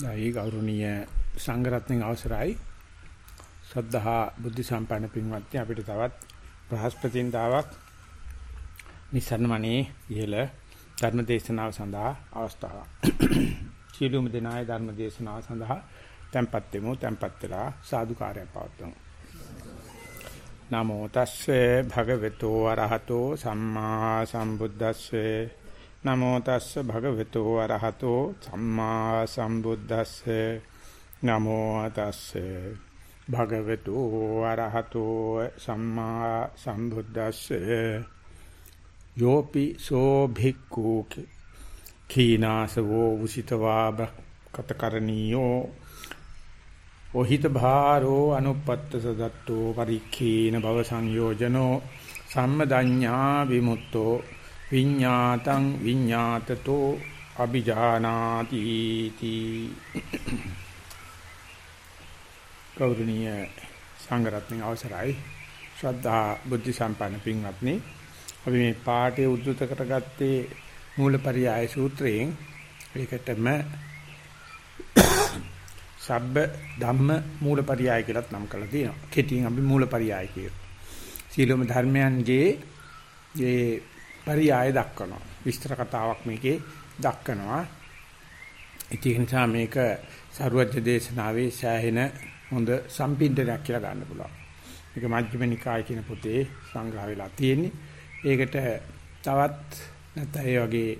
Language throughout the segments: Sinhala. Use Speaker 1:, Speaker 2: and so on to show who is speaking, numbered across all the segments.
Speaker 1: දැයි ගෞරවනීය සංඝරත්නයේ අවසරයි සද්ධා බුද්ධ සම්පන්න පින්වත්නි අපිට තවත් බ්‍රහස්පතින්දාවක් නිසන්මණේ ඉහළ ධර්ම දේශනාව සඳහා අවස්ථාවක්. සියලුම දෙනායේ ධර්ම දේශනාව සඳහා tempත් වෙමු tempත් වෙලා සාදුකාරයක් පවත්වමු. නමෝ තස්සේ භගවතු වරහතෝ සම්මා සම්බුද්දස්සේ නමෝ තස්ස භගවතු වරහතෝ සම්මා සම්බුද්දස්සේ. නමෝ තස්සේ භගවතු වරහතෝ සම්මා සම්බුද්දස්සේ. යෝපි සෝ භික්ඛු කීනාසවෝ උසිතවා කතකරණීයෝ. ඔහිත භාරෝ අනුපත්ත සදත්තෝ පරික්ඛීන භව සංයෝජනෝ සම්මදඤ්ඤා විමුක්තෝ. විඤ්ඤාතං විඤ්ඤාතතෝ අபிජානාති තී ගෞරවනීය සංඝරත්නයේ අවසරයි. ශ්‍රද්ධා බුද්ධ සම්පන්න පින්වත්නි අපි මේ පාඩේ උද්දුත කරගත්තේ මූලපරියාය සූත්‍රයෙන්. ඒකටම සබ්බ ධම්ම මූලපරියාය කියලාත් නම් කරලා තියෙනවා. කෙටියෙන් අපි මූලපරියාය කියනවා. සීලොම ධර්මයන්ගේ ඒ පරියාය දක්වනවා. විස්තර කතාවක් මේකේ දක්වනවා. ඒක නිසා මේක සරුවජ්‍ය දේශනාවේ සෑහෙන හොඳ සම්පින්දනයක් කියලා ගන්න පුළුවන්. මේක මජ්ක්‍ධිම නිකාය කියන පොතේ සංග්‍රහ වෙලා තියෙන්නේ. ඒකට තවත් නැත්නම් ඒ වගේ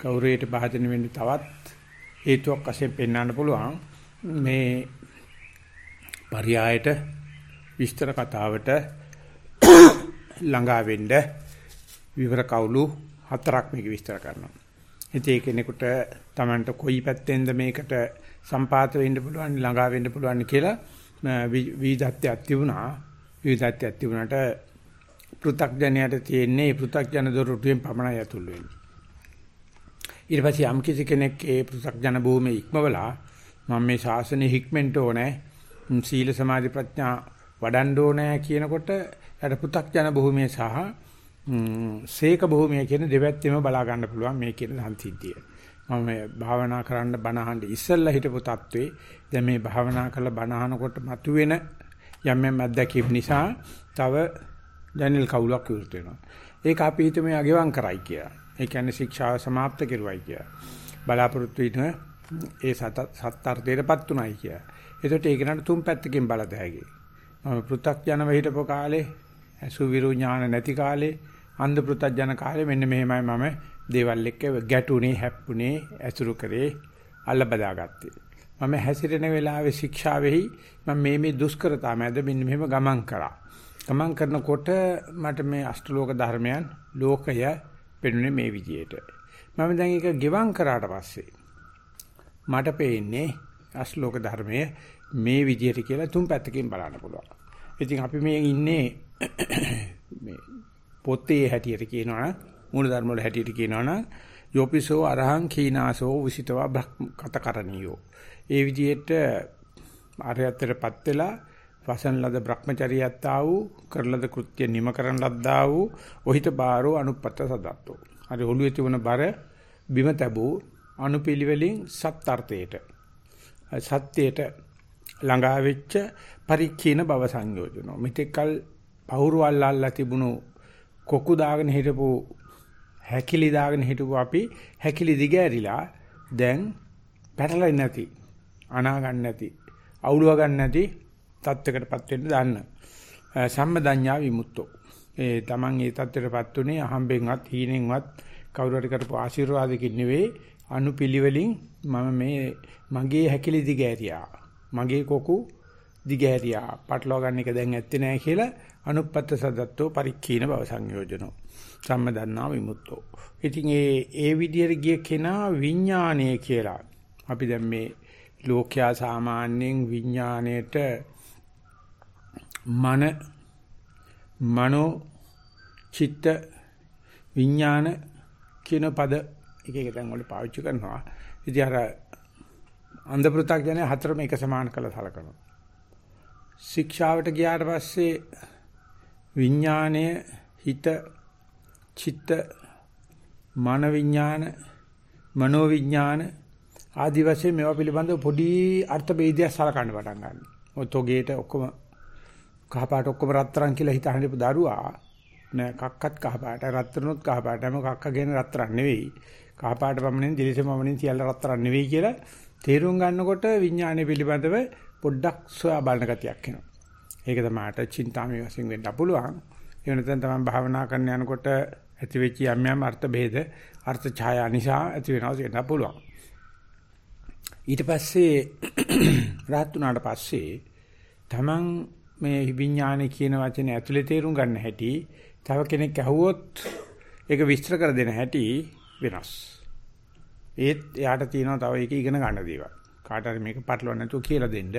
Speaker 1: කෞරේට භාජන වෙන්න තවත් හේතුවක් වශයෙන් පෙන්වන්න පුළුවන්. මේ පරියායට විස්තර කතාවට ළඟා වෙන්න විවර කවුළු හතරක් මේක විස්තර කරනවා. ඉතින් ඒ කෙනෙකුට Tamanට කොයි පැත්තෙන්ද මේකට සම්පාත වෙන්න පුළුවන් ළඟා වෙන්න පුළුවන් කියලා විවිධත්වයක් තිබුණා. විවිධත්වයක් තිබුණාට පෘ탁ජනයට තියෙන්නේ පෘ탁ජන දොරටුවෙන් පමණයි ඇතුල් වෙන්නේ. ඊට පස්සේ යම් කිසි කෙනෙක් ඒ පෘ탁ජන භූමියේ ඉක්මවලා මම මේ ශාසනය හික්මෙන්ට ඕනේ සීල සමාධි ප්‍රඥා වඩන්න ඕනේ කියනකොට යට පෘ탁ජන භූමියේ සහ සීක භූමිය කියන දෙපැත්තෙම බලා ගන්න පුළුවන් මේ කියන සංසිද්ධිය. මම භාවනා කරන්න බණ ඉස්සල්ලා හිටපු තත්වේ දැන් මේ භාවනා කරලා බණ අහනකොට මතුවෙන යම් යම් අත්දැකීම් නිසා තව දැනෙල් කවුලක් විරුත් වෙනවා. ඒක අපි හිතමු යගෙවම් කරයි කියලා. ඒ කියන්නේ ශික්ෂාව સમાપ્ત කෙරුවයි කියලා. බලාපොරොත්තු වෙන ඒ සත්‍ත්‍යයටපත් උනායි කියලා. එතකොට ඒක නට තුන් පැත්තකින් බලත හැකියි. මම පෘථග්ජනව හිටපු කාලේ අසුවිරු ඥාන නැති කාලේ අන්ධ පෘතජන කාලේ මෙන්න මෙහෙමයි මම දේවල් එක්ක ගැටුනේ හැප්පුනේ ඇසුරු කරේ අල්ල බදාගත්තේ. මම හැසිරෙන වෙලාවේ ශික්ෂාවෙහි මම මේ මේ දුෂ්කරතා මැද මෙන්න මෙහෙම ගමන් කරා. ගමන් කරනකොට මට මේ අෂ්ටලෝක ධර්මයන් ලෝකය පෙනුනේ මේ විදියට මම දැන් ඒක ගෙවම් කරාට පස්සේ මට පේන්නේ අෂ්ටලෝක ධර්මයේ මේ විදියට කියලා තුන් පැත්තකින් බලන්න පුළුවන්. ඉතින් අපි මේ ඉන්නේ මේ පොතේ හැටියට කියනවනම් මූලධර්ම වල හැටියට කියනවනම් යෝපිසෝ අරහං කීනාසෝ විසිතවා කතකරණියෝ. ඒ විදිහට ආර්යත්වයටපත් වෙලා වසන් ලද Brahmacharyaත් ආ වූ කරලද කෘත්‍ය නිම කරන ලද්දා වූ ඔහිත බාරෝ අනුපත්ත සදත්තෝ. හරි ඔළුවේ තිබුණ බර බිම තැබූ අනුපිළිවෙලින් සත්‍ර්ථයට සත්‍යයට ළඟා වෙච්ච පරික්ඛීන භව සංයෝජනෝ. මෙතෙක්කල් පවුරු අල්ලල්ලා තිබුණු කොකු දාගෙන හිටපු හැකිලි දාගෙන හිටපු අපි හැකිලි දිගෑරිලා දැන් පැටලෙන්නේ නැති අනා ගන්න නැති අවුලව ගන්න නැති තත්යකටපත් වෙන්න දාන්න. සම්මදඤ්ඤා විමුක්තෝ. ඒ Taman ඒ තත්යකටපත් උනේ අහම්බෙන්වත් හීනෙන්වත් කවුරු හරි කරපු ආශිර්වාදකින් නෙවෙයි අනුපිළිවෙලින් මම මේ මගේ හැකිලි දිගෑරියා මගේ කොකු දිගෑරියා පටලවා ගන්න එක දැන් ඇත්තේ නැහැ කියලා අනුපත්ත සදත්තෝ පරික්ඛීන බව සංයෝජනෝ. සම්මදන්නා විමුක්තෝ. ඉතින් ඒ ඒ විදිහට ගිය කෙනා විඥානය කියලා. අපි දැන් මේ ලෝක්‍යා සාමාන්‍යයෙන් විඥාණයට මන මනෝ චිත්ත විඥාන කියන පද එක එක තැන් වල පාවිච්චි කරනවා. ඉතින් අර අන්ධ පෘථග්ජනය හතරම එක සමාන කළ සලකනවා. ශික්ෂාවට ගියාට පස්සේ විඥාණය හිත චිත්ත මන විඥාන මනෝ විඥාන ආදි වශයෙන් මේවා පිළිබඳව පොඩි අර්ථ ભેදයක් සලකන්න පටන් ගන්නවා. ඔය තොගේට ඔක්කොම කහපාට ඔක්කොම රත්තරන් කියලා හිතහන් ඉපු දරුවා නෑ කක්කත් කහපාට රත්තරනුත් කහපාටම කක්ක ගෙන රත්තරන් නෙවෙයි. කහපාට පමණින් දිලිසෙම පමණින් සියල්ල රත්තරන් නෙවෙයි කියලා තේරුම් ගන්නකොට විඥානය පිළිබඳව පොඩ්ඩක් සොයා බලන ගතියක් එනවා. ඒක තමයි අට චින්තාමය වශයෙන් වෙන්න පුළුවන්. ඒ වෙනතෙන් තමයි භාවනා කරන්න යනකොට ඇති වෙච්ච යම් යම් අර්ථ ભેද අර්ථ ඡායා නිසා ඇති වෙනවා කියන්න පුළුවන්. ඊට පස්සේ රාත් උනාට පස්සේ තමන් මේ විඥානය කියන වචනේ ඇතුලේ තේරුම් ගන්න හැටි තව කෙනෙක් අහුවොත් ඒක විස්තර කර දෙන හැටි වෙනස්. ඒත් එයාට තියෙනවා තව ඒක ඉගෙන ගන්න දේවල්. කාට හරි මේක පටලවන්න නැතුව කියලා දෙන්න.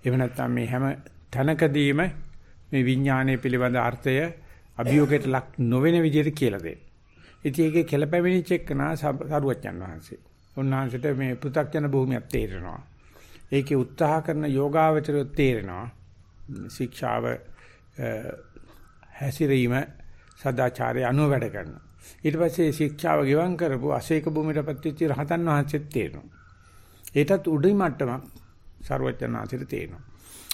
Speaker 1: එහෙම නැත්නම් මේ හැම තැනකදීම මේ විඥානයේ පිළිබඳ අර්ථය අභියෝගයට ලක් නොවන විදිහට කියලා දෙන්න. ඉතින් ඒකේ කෙලපැමිණිච්ච එක්කනා සරුවච්චන් වහන්සේ. උන්වහන්සේට මේ පෘථග්ජන භූමියක් තේරෙනවා. ඒකේ උත්සාහ කරන යෝගාවචරය තේරෙනවා. ශික්ෂාව හැසිරීම සදාචාරය අනුව වැඩ කරනවා. ඊට පස්සේ ශික්ෂාව ගෙවම් කරපු අශේක භූමියටපත් වෙච්ච රහතන් වහන්සේත් තේරෙනවා. ඒටත් උඩින් මට්ටමක් ਸਰවඥාන්සිට තේරෙනවා.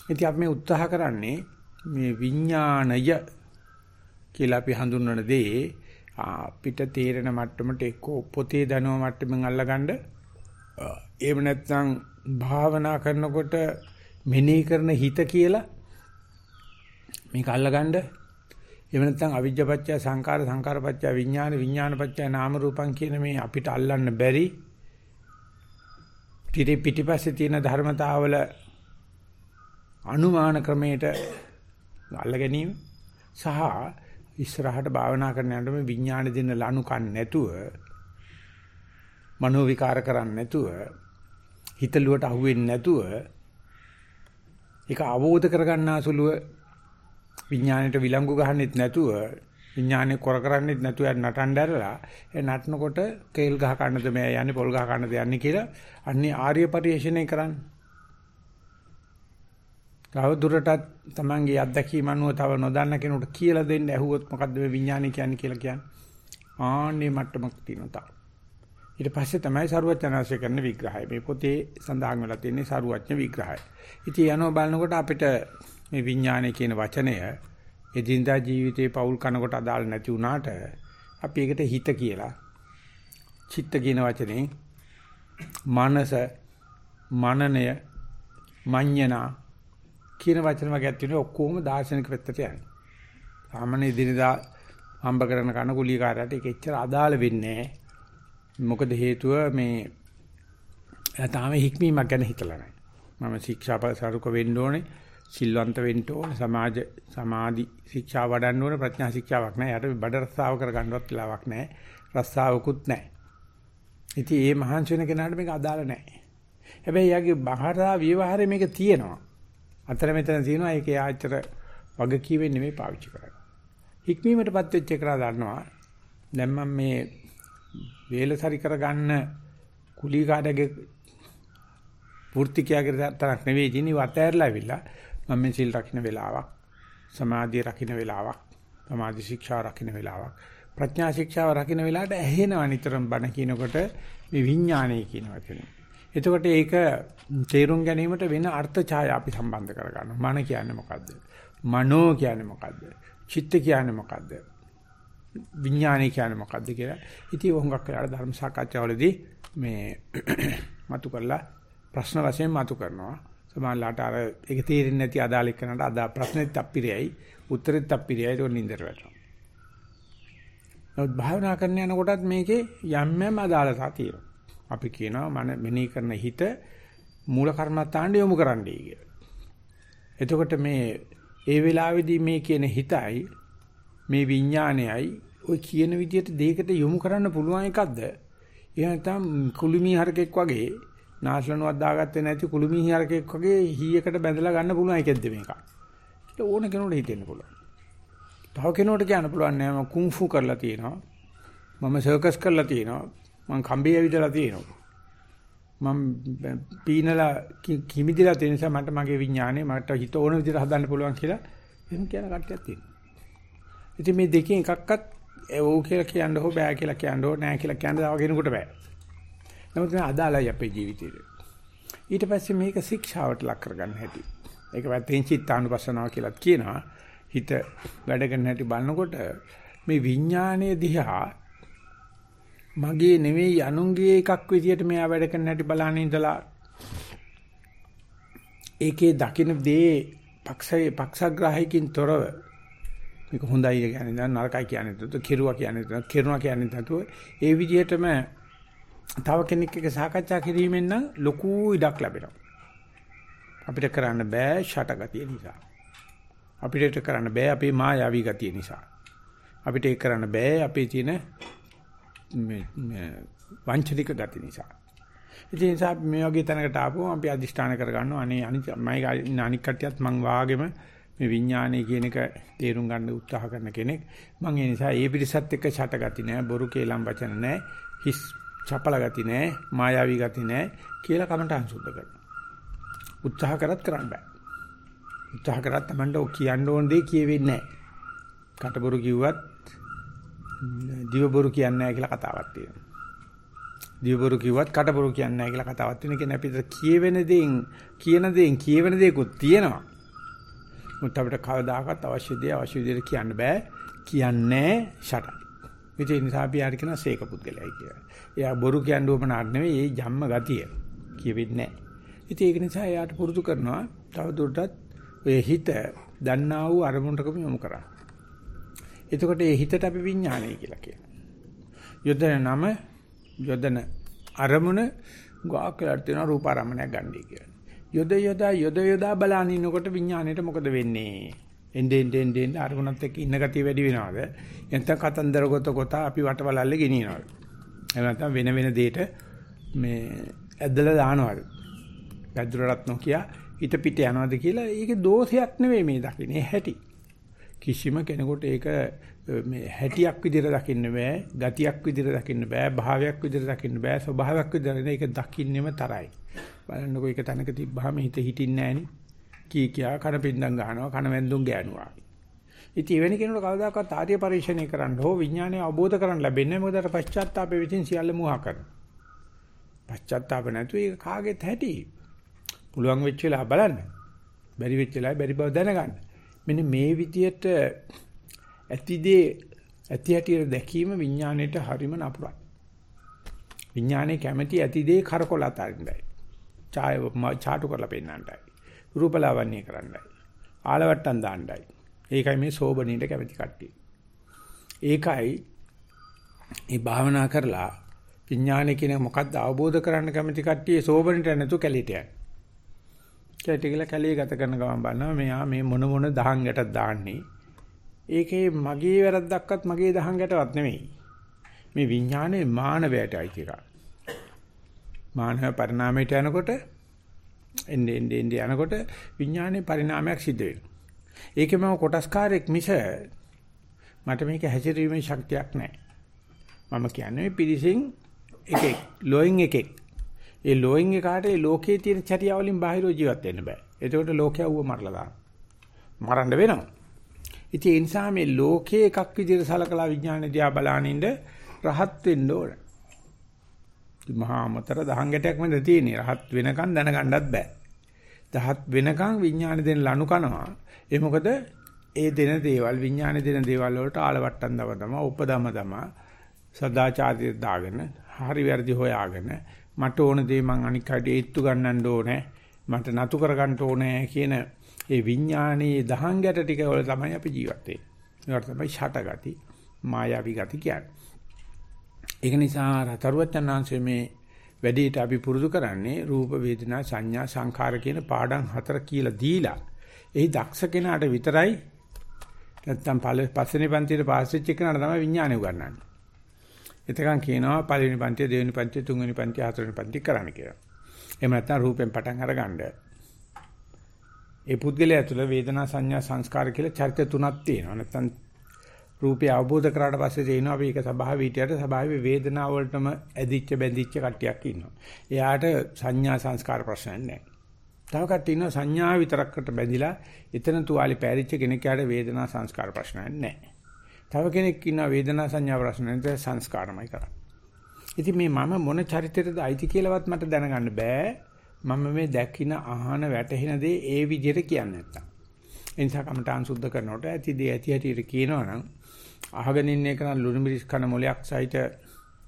Speaker 1: ඉතින් අපි මේ උත්සාහ කරන්නේ මේ විඥාණය කියලා අපි හඳුන්වන දේ අපිට තේරෙන මට්ටමට එක්ක පොතේ දනව මට්ටමින් අල්ලගන්න එහෙම නැත්නම් භාවනා කරනකොට මෙනෙහි කරන හිත කියලා මේක අල්ලගන්න එහෙම නැත්නම් අවිජ්ජපච්චය සංකාර සංකාරපච්චය විඥාන විඥානපච්චය නාම රූපං කියන මේ අපිට අල්ලන්න බැරි පිටි පිටිපස්සේ තියෙන ධර්මතාවල අනුමාන ක්‍රමයට අල්ල ගැනීම සහ ඉස්සරහට භාවනා කරන යනකොට මේ විඥාන දෙන්න ලනු කන් නැතුව මනෝ විකාර කරන්නේ නැතුව හිතලුවට අහුවෙන්නේ නැතුව ඒක අවබෝධ කරගන්නාසුලුව විඥාණයට විලංගු ගහන්නෙත් නැතුව විඥානේ කොර කරන්නෙත් නැතුව නටන්න ඇරලා ඒ නටනකොට කේල් ගහ කන්නද මේ යන්නේ පොල් ගහ කන්නද යන්නේ කියලා අන්නේ ආර්ය පරිශ්‍රණය කරන්න. තව දුරටත් Tamange අත්දැකීම අනුව තව නොදන්න කෙනෙකුට කියලා දෙන්න ඇහුවොත් මොකද්ද මේ විඥානේ කියන්නේ කියලා කියන්නේ. ආන්නේ මට්ටමක් තියෙනවා. ඊට පස්සේ තමයි සරුවචනාංශය කරන විග්‍රහය. මේ පොතේ සඳහන් වෙලා තියෙන්නේ සරුවචන විග්‍රහය. ඉතින් යනවා බලනකොට අපිට මේ විඥානය කියන වචනය එදිනදා ජීවිතේ පෞල් කනකොට අදාළ නැති වුණාට අපි ඒකට හිත කියලා චිත්ත කියන වචනේ මනස මනනය මඤ්ඤණා කියන වචන වර්ගයක් තියෙනවා ඔක්කොම දාර්ශනික පැත්තට යන්නේ. සාමාන්‍ය දිනදා හම්බ කරන කන කුලිකාරයට ඒක එච්චර අදාළ වෙන්නේ මොකද හේතුව මේ එයා තාම හික්මීමක් ගැන හිතලා නැහැ. මම ශික්ෂාපසරුක වෙන්න ඕනේ. සිල්වන්ත වෙන්න ඕන සමාජ සමාධි ශික්ෂා වඩන්න ඕන ප්‍රඥා ශික්ෂාවක් නැහැ. යට බඩ රස්සාව කරගන්නවත් වෙලාවක් නැහැ. රස්සාවකුත් නැහැ. ඉතින් මේ මහන්සි වෙන කෙනාට මේක අදාළ නැහැ. හැබැයි යාගේ බහරා ව්‍යවහාරයේ මේක තියෙනවා. අතර මෙතන තියෙනවා ඒක යාචර වගකීමෙන් නෙමෙයි පාවිච්චි කරන්නේ. හික්මීමටපත් වෙච්ච එකලා දන්නවා. දැන් මම මේ වේලසරි කරගන්න කුලීකාඩගේ වෘත්තිකයාගේ තරක් නෙවෙයි තියෙන්නේ වතෑරලා ඇවිල්ලා මම මේ සිල් රකින්න වෙලාවක් සමාධිය රකින්න වෙලාවක් සමාධි ශික්ෂා රකින්න වෙලාවක් ප්‍රඥා ශික්ෂාව රකින්න වෙලාවට ඇහෙනවා නිතරම බණ කියනකොට මේ විඥානය කියන වචනේ. එතකොට ඒක තේරුම් ගැනීමට වෙන අර්ථ ඡාය අපි සම්බන්ධ කරගන්නවා. මන කියන්නේ මොකද්ද? මනෝ කියන්නේ මොකද්ද? චිත්ත කියන්නේ මොකද්ද? විඥානය කියන්නේ මොකද්ද කියලා. ඉතින් වොංගක් වෙලාට ධර්ම සාකච්ඡාවලදී මේ මතු කරලා ප්‍රශ්න වශයෙන් මතු කරනවා. සමහරලාට අර ඒක තේරෙන්නේ නැති අදාළ එක්කනට අදා ප්‍රශ්නෙත් අප්පිරියයි උත්තරෙත් අප්පිරියයි ඒක නින්දර වැටෙනවා. නමුත් භාවනා කරන යනකොටත් මේකේ යම් යම් අදාළතා තියෙනවා. අපි කියනවා මන මෙනෙහි කරන හිත මූල කර්මත්තාණ්ඩ යොමු කරන්නයි කියලා. එතකොට මේ ඒ වෙලාවේදී මේ කියන හිතයි මේ විඥානයයි ඔය කියන විදිහට දෙයකට යොමු කරන්න පුළුවන් එකක්ද? එහෙනම් නැත්නම් කුළුමී හරකෙක් වගේ නාශලනුවක් දාගත්තේ නැති කුළුමි හිරකෙක් වගේ හීයකට බැඳලා ගන්න පුළුවන් එකෙක්ද මේක. ඒක ඕන කෙනෙකුට හිතෙන්න පුළුවන්. තව කෙනෙකුට කියන්න පුළුවන් නෑ මම කුන්ෆු කරලා තියෙනවා. මම සර්කස් කරලා තියෙනවා. මම කම්බිය ඇවිදලා තියෙනවා. මම පීනලා කිමිදිලා තියෙන නිසා මට මගේ විඥානේ මට හිත ඕන විදිහට හදන්න පුළුවන් කියලා එහෙම කියන කට්ටියක් තියෙනවා. ඉතින් මේ දෙකෙන් එකක්වත් ඔව් කියලා කියන්න හෝ බෑ කියලා කියන්න හෝ නෑ කියලා කියන්න තව කෙනෙකුට බෑ. නමුත් මේ අදාළයි අපේ ජීවිතේට. ඊට පස්සේ මේක ශික්ෂාවට ලක් කරගන්න හැටි. ඒක වැත්තෙන් චිත්තානුපස්සනාව කියලාත් කියනවා. හිත වැඩ කරන හැටි බලනකොට මේ විඥානයේ දිහා මගේ නෙවෙයි අනුන්ගේ එකක් විදියට මෙයා වැඩ කරන හැටි බලහන් ඉඳලා ඒකේ දකින්න දේ පක්ෂයේ පක්ෂග්‍රාහයකින් තොරව මේක හොඳයි කියන්නේ දැන් නරකයි කියන්නේ නැතුව කෙරුවා කියන්නේ නැතුව කෙරුණා කියන්නේ නැතුව ඒ විදිහටම තව කෙනෙක් එක්ක සාකච්ඡා කිරීමෙන් නම් ලොකු ඉඩක් ලැබෙනවා. අපිට කරන්න බෑ ෂටගතිය නිසා. අපිට කරන්න බෑ අපේ මායාවී ගතිය නිසා. අපිට ඒක කරන්න බෑ අපේ තියෙන මේ වංචනික ගති නිසා. ඉතින් ඒ නිසා මේ වගේ තැනකට ආපුවම අපි අදිෂ්ඨාන කරගන්නවා. අනේ අනිත් අනික් කට්ටියත් මං වාගෙම මේ විඥානය කියන එක තේරුම් ගන්න උත්සාහ කරන කෙනෙක්. මම ඒ නිසා ඒ පිරිසත් එක්ක ඡටගති නෑ බොරු කේලම් වචන නෑ. හිස් චපල ගති නෑ මායාවී ගති නෑ කියලා කමට අංශුද්ධ කරනවා උත්සාහ කරත් කරන්න බෑ උත්සාහ කරත් Tamanda ඔය කියන්න ඕන දේ කියවෙන්නේ නෑ කටබොරු කිව්වත් දිවබොරු කියන්නේ නෑ කියලා කතාවක් තියෙනවා දිවබොරු කිව්වත් කටබොරු කියන්නේ නෑ කියලා කතාවක් තියෙන කෙනා අපිට කියවෙන දේෙන් කියන දේෙන් කියවෙන දේකුත් තියෙනවා මුත් අපිට කවදාකවත් අවශ්‍ය දේ අවශ්‍ය විදිහට කියන්න බෑ. කියන්නේ ෂටයි. ඒ නිසා අපි ආර කියන සීක පුද්ගලයයි කියලා. එයා බොරු කියන්න උවමනාක් නෙවෙයි ඒ ජම්ම ගතිය. කියවෙන්නේ නැහැ. ඉතින් ඒක නිසා එයාට පුරුදු කරනවා තව දුරටත් ඔය හිත දන්නා වූ අරමුණටකම යොමු කරා. එතකොට ඒ හිතට අපි විඥානය කියලා කියනවා. යොදන නම යොදන අරමුණ ගාකලට තියෙන රූපාරම්මණයක් ගන්නයි කියලා. යොද යොදා යොද යොදා බලන ඉන්නකොට විඥාණයට මොකද වෙන්නේ? එnde ende ende ende අරමුණත් එක්ක ඉන්න ගතිය වැඩි වෙනවද? එතන කතන්දර ගොත ගොත අපි වටවලල්ලේ ගෙනියනවද? එහෙම නැත්නම් වෙන වෙන දෙයකට මේ ඇදලා දානවද? පැදුරටත් නොකිය හිත පිට යනවද කියලා ඒකේ දෝෂයක් නෙවෙයි මේ දකින්නේ හැටි. කිසිම කෙනෙකුට ඒක මේ හැටියක් විදිහට දකින්න බෑ, ගතියක් විදිහට දකින්න බෑ, භාවයක් විදිහට දකින්න බෑ, ස්වභාවයක් විදිහට ඒක දකින්නෙම තරයි. බලන්නකො එක තැනක තිබ්බහම හිත හිටින්නේ නැහෙනි. කී කියා කන පින්දම් ගහනවා කන වැන්දුම් ගෑනුවා. ඉතින් එවැනි කෙනෙකුට කවදාකවත් ආර්ය පරිශ්‍රණය කරන්න හෝ විඥානය අවබෝධ කරගන්න ලැබෙන්නේ මොකද අර පශ්චාත්තාපෙ විසින් සියල්ල මුවා කරන. පශ්චාත්තාප නැතු ඒක කාගෙත් හැටි. පුළුවන් වෙච්ච වෙලාව බලන්න. බැරි වෙච්ච වෙලාව බැරි බව දැනගන්න. මෙන්න මේ විදියට ඇතිදේ ඇති හැටියට දැකීම විඥාණයට හරිම නපුරයි. විඥානේ කැමැති ඇතිදේ කරකොල අතරින්දයි. ඡාය ඡාටු කරලා පෙන්නන්නයි. රූපලාවන්‍ය කරන්නයි. ආලවට්ටම් දාන්නයි. ඒකයි මේ සෝබනීට කැමති කට්ටිය. ඒකයි මේ භාවනා කරලා විඥානය කියන මොකක්ද අවබෝධ කරන්න කැමති කට්ටිය සෝබනීට නැතු කැලිට යන. කැලිට කියලා කැලිය ගත කරන ගමන් බලනවා මෙයා මේ මොන මොන දහං ගැටක් දාන්නේ. ඒකේ මගේ වැරද්දක්වත් මගේ දහං ගැටවත් නෙමෙයි. මේ විඥානේ මානවයටයි කියලා. මානව පරිණාමයට යනකොට එන්නේ එන්නේ යනකොට විඥානයේ පරිණාමයක් සිද්ධ වෙනවා. ඒකේ මම කොටස්කාරයක් මිස මට මේක හැසිරීමේ ශක්තියක් නැහැ. මම කියන්නේ පිරිසින් එකෙක් ලෝයින් එකෙක්. ඒ ලෝයින් එකාට ඒ ලෝකයේ තියෙන චර්යාව වලින් බාහිරව ජීවත් වෙන්න බෑ. එතකොට ලෝකයා ඌව මරලා දානවා. මරන්න වෙනවා. ඉතින් ඒ නිසා මේ ලෝකයේ එකක් විදිහට සලකලා විඥාන දිහා බලානින්ද රහත් වෙන්න ඕනේ. මහා අමතර දහං ගැටයක් මැද තියෙන්නේ. රහත් වෙනකන් දැනගන්නත් බෑ. දහත් වෙනකන් විඥාන දෙන ලනු කනවා. ඒ මොකද ඒ දෙන දේවල් විඥාන දෙන දේවල් වලට ආලවට්ටම් දම තම උපදම තම සදාචාරය දාගෙන හරි වැරදි හොයාගෙන මට ඕන දේ මං අනික් කඩ ඒත්තු ගන්නන්න ඕනේ මට නතු කර ගන්න ඕනේ කියන ඒ විඥානයේ දහං ගැට ටික වල තමයි අපි ජීවත් වෙන්නේ. ඒකට තමයි ෂටගති මායාවී ගති කියන්නේ. ඒක නිසා රතරුවචනාංශයේ මේ වැඩේට අපි පුරුදු කරන්නේ රූප වේදනා සංඥා සංඛාර කියන පාඩම් හතර කියලා දීලා එහි දක්ෂ කෙනාට විතරයි නැත්තම් පස්වෙනි පන්තියේ පාස් වෙච්ච කෙනාට තමයි විඥානය උගන්වන්නේ. එතකන් කියනවා පළවෙනි පන්තිය දෙවෙනි පන්තිය තුන්වෙනි පන්තිය හතරවෙනි පන්තිය කරන්න කියලා. එහෙම නැත්නම් රූපෙන් පටන් අරගන්න. ඒ පුද්ගලයා තුළ වේදනා සංඥා සංස්කාර කියලා චරිත තුනක් තියෙනවා. නැත්නම් රූපය අවබෝධ කරාට පස්සේ තේිනවා අපි ඒක ස්වභාවය හිටියට ස්වභාවයේ වේදනාව වලටම ඇදිච්ච බැඳිච්ච කට්ටියක් ඉන්නවා. එයාට සංඥා සංස්කාර ප්‍රශ්නයක් නැහැ. තව කට්ටිය ඉන්නවා සංඥා විතරකට බැඳිලා එතන තුවාලේ පෑරිච්ච කෙනෙක් යාට වේදනා සංස්කාර ප්‍රශ්නයක් නැහැ. තව කෙනෙක් ඉන්නවා වේදනා සංඥා ප්‍රශ්න නැත්නම් සංස්කාරමයි කරන්නේ. ඉතින් මේ මම මොන චරිතයටද අයිති කියලාවත් මට දැනගන්න බෑ. මම මේ දැකින අහන වැටහෙන දේ ඒ විදිහට කියන්නේ නැත්තම්. ඒ නිසා කමඨාන් සුද්ධ කරනකොට ඇති දේ ඇති හැටියට කියනවනම් අහගෙන ඉන්න එක නම් ලුණු මිරිස් කන මොලයක් සහිත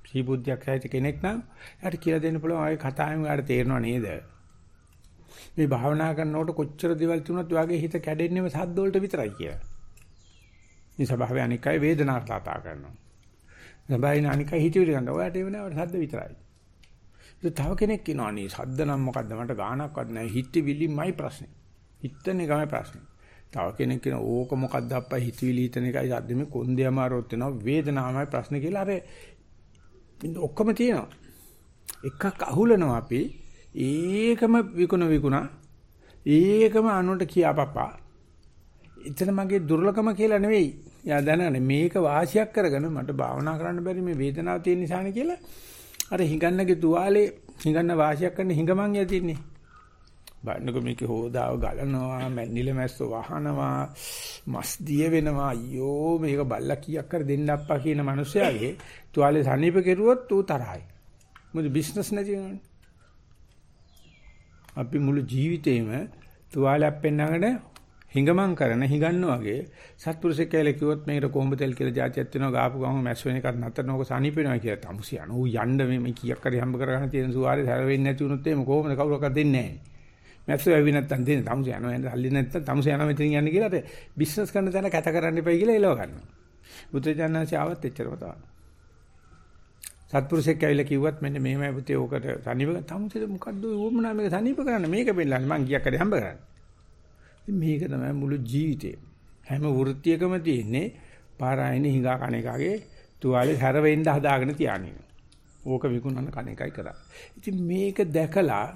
Speaker 1: සීබුද්ධියක් සහිත කෙනෙක් නම් එයාට කියලා දෙන්න පුළුවන් ආයේ කතාවෙන් එයාට තේරෙනව නේද? මේ භාවනා කරනකොට කොච්චර දේවල් තුනත් ඔයගේ හිත කැඩෙන්නේම සද්ද වලට විතරයි කියලා. මේ ස්වභාවය අනිකයි වේදනාවට කතා කරනවා. සබයින අනිකයි හිතවිලි ගන්න. ඔයාට ඒව නෑ සද්ද විතරයි. ඒක තව කෙනෙක් කියනවා නේ සද්ද නම් මොකද්ද මට ගානක්වත් නෑ හිතවිලිමයි ප්‍රශ්නේ. හිතන එකමයි ප්‍රශ්නේ. තව කෙනෙක් කියන ඕක මොකද්ද අප්පා හිතවිලි හිතන එකයි සද්ද මේ කොන්දේ අමාරුත් වෙනවා වේදනාවමයි ප්‍රශ්නේ කියලා අර ඔක්කොම තියෙනවා. එකක් අහුලනවා අපි ඒකම විකුණ විකුණා ඒකම අනුන්ට කියාපපා. එතන මගේ දුර්ලභම කියලා නෙවෙයි. යා දැනගන්න මේක වාසියක් කරගෙන මට භාවනා කරන්න බැරි මේ වේදනාව තියෙන නිසානේ කියලා. අර හිඟන්නගේ තුවාලේ හිඟන්න වාසියක් කරන්න හිඟමන් යතින්නේ. බන්නකො මේක හොදාව ගලනවා, නිල මැස්ස වහනවා, මස් දිය වෙනවා. අයියෝ මේක බල්ලා කීයක් කර දෙන්න අප්පා කියන මිනිස්සයාගේ තුවාලේ සනීප කෙරුවොත් ඌ තරහයි. මොකද බිස්නස් නැති වෙනවනේ. අපි මුළු ජීවිතේම තුවාලයක් පෙන්නගෙන හිඟමන් කරන හිඟන්න වගේ සත්පුරුෂයෙක් කියලා කිව්වොත් මේකට කොහොඹ තෙල් කියලා જાතියක් තියෙනවා ගාපු ගමන් මැස් වෙන එකක් නැත්නම් ඕක සනීප වෙනවා කියලා. තමුසි යන ඌ යන්න මේ කීයක් හරි හම්බ කරගන්න තියෙන සුවාරේ හැර වෙන්නේ නැති වුණොත් එහෙම කොහොමද? කවුරක්වත් දෙන්නේ නැහැ. මැස් වෙවි නැත්තම් දෙන්නේ. තමුසි යනවා එන්න හල්ලි නැත්තම් තමුසි යනවා මෙතනින් යන්න කියලා අර බිස්නස් කරන තැන කැත කරන්න එපයි කියලා එලව ගන්නවා. බුදුචානන්සේ ආවත් එච්චරම තමයි. සත්පුරුෂෙක් ඇවිල්ලා කිව්වත් මෙන්න මෙහෙමයි පුතේ ඕකට සනීප තමුසෙ මොකද්ද ඌමනා මේක සනීප කරන්න මේක පෙන්නන්න මං ගියක් හරි හම්බ කරන්න මේක තමයි මුළු ජීවිතේ. හැම වෘත්තියකම තියෙන්නේ පාරායන හිඟා කණ එකගේ තුවාලේ හැර වෙන්න හදාගෙන තියාගෙන. ඕක විකුණන කණ එකයි කරා. ඉතින් මේක දැකලා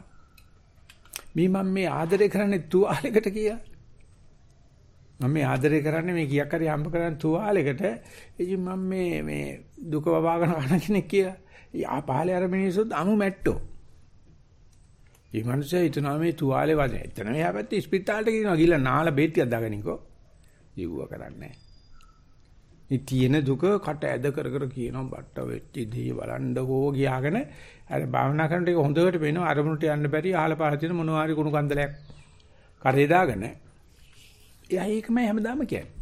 Speaker 1: මේ මම මේ ආදරය කරන්නේ තුවාලයකට කියලා. මම මේ ආදරය කරන්නේ මේ කීයක් හරි හම්බ කරන් තුවාලයකට. ඉතින් මම මේ මේ දුක වවාගෙන කන කෙනෙක් කියලා. යා පහලේ අර මිනිස්සුත් අමු මැට්ටෝ. මේ මිනිස්සයා හිතනවා මේ තුවාලේ වදින. එතන මෙහා පැත්තේ ස්පිතාලට ගෙනිනවා ගිහලා නාල බේටියක් දාගෙනකෝ. ජීවුව කරන්නේ නැහැ. තියෙන දුක කට ඇද කර කර කියනවා බට්ට වෙච්ච දේ බලන්නකෝ ගියාගෙන අර භාවනා කරනට ඒක හොඳට පේනවා අරමුණට යන්න බැරි ආහල පහල තියෙන මොනවා හරි කුණු කන්දලයක් කරේ දාගෙන එයා ඒකමයි හැමදාම කියන්නේ.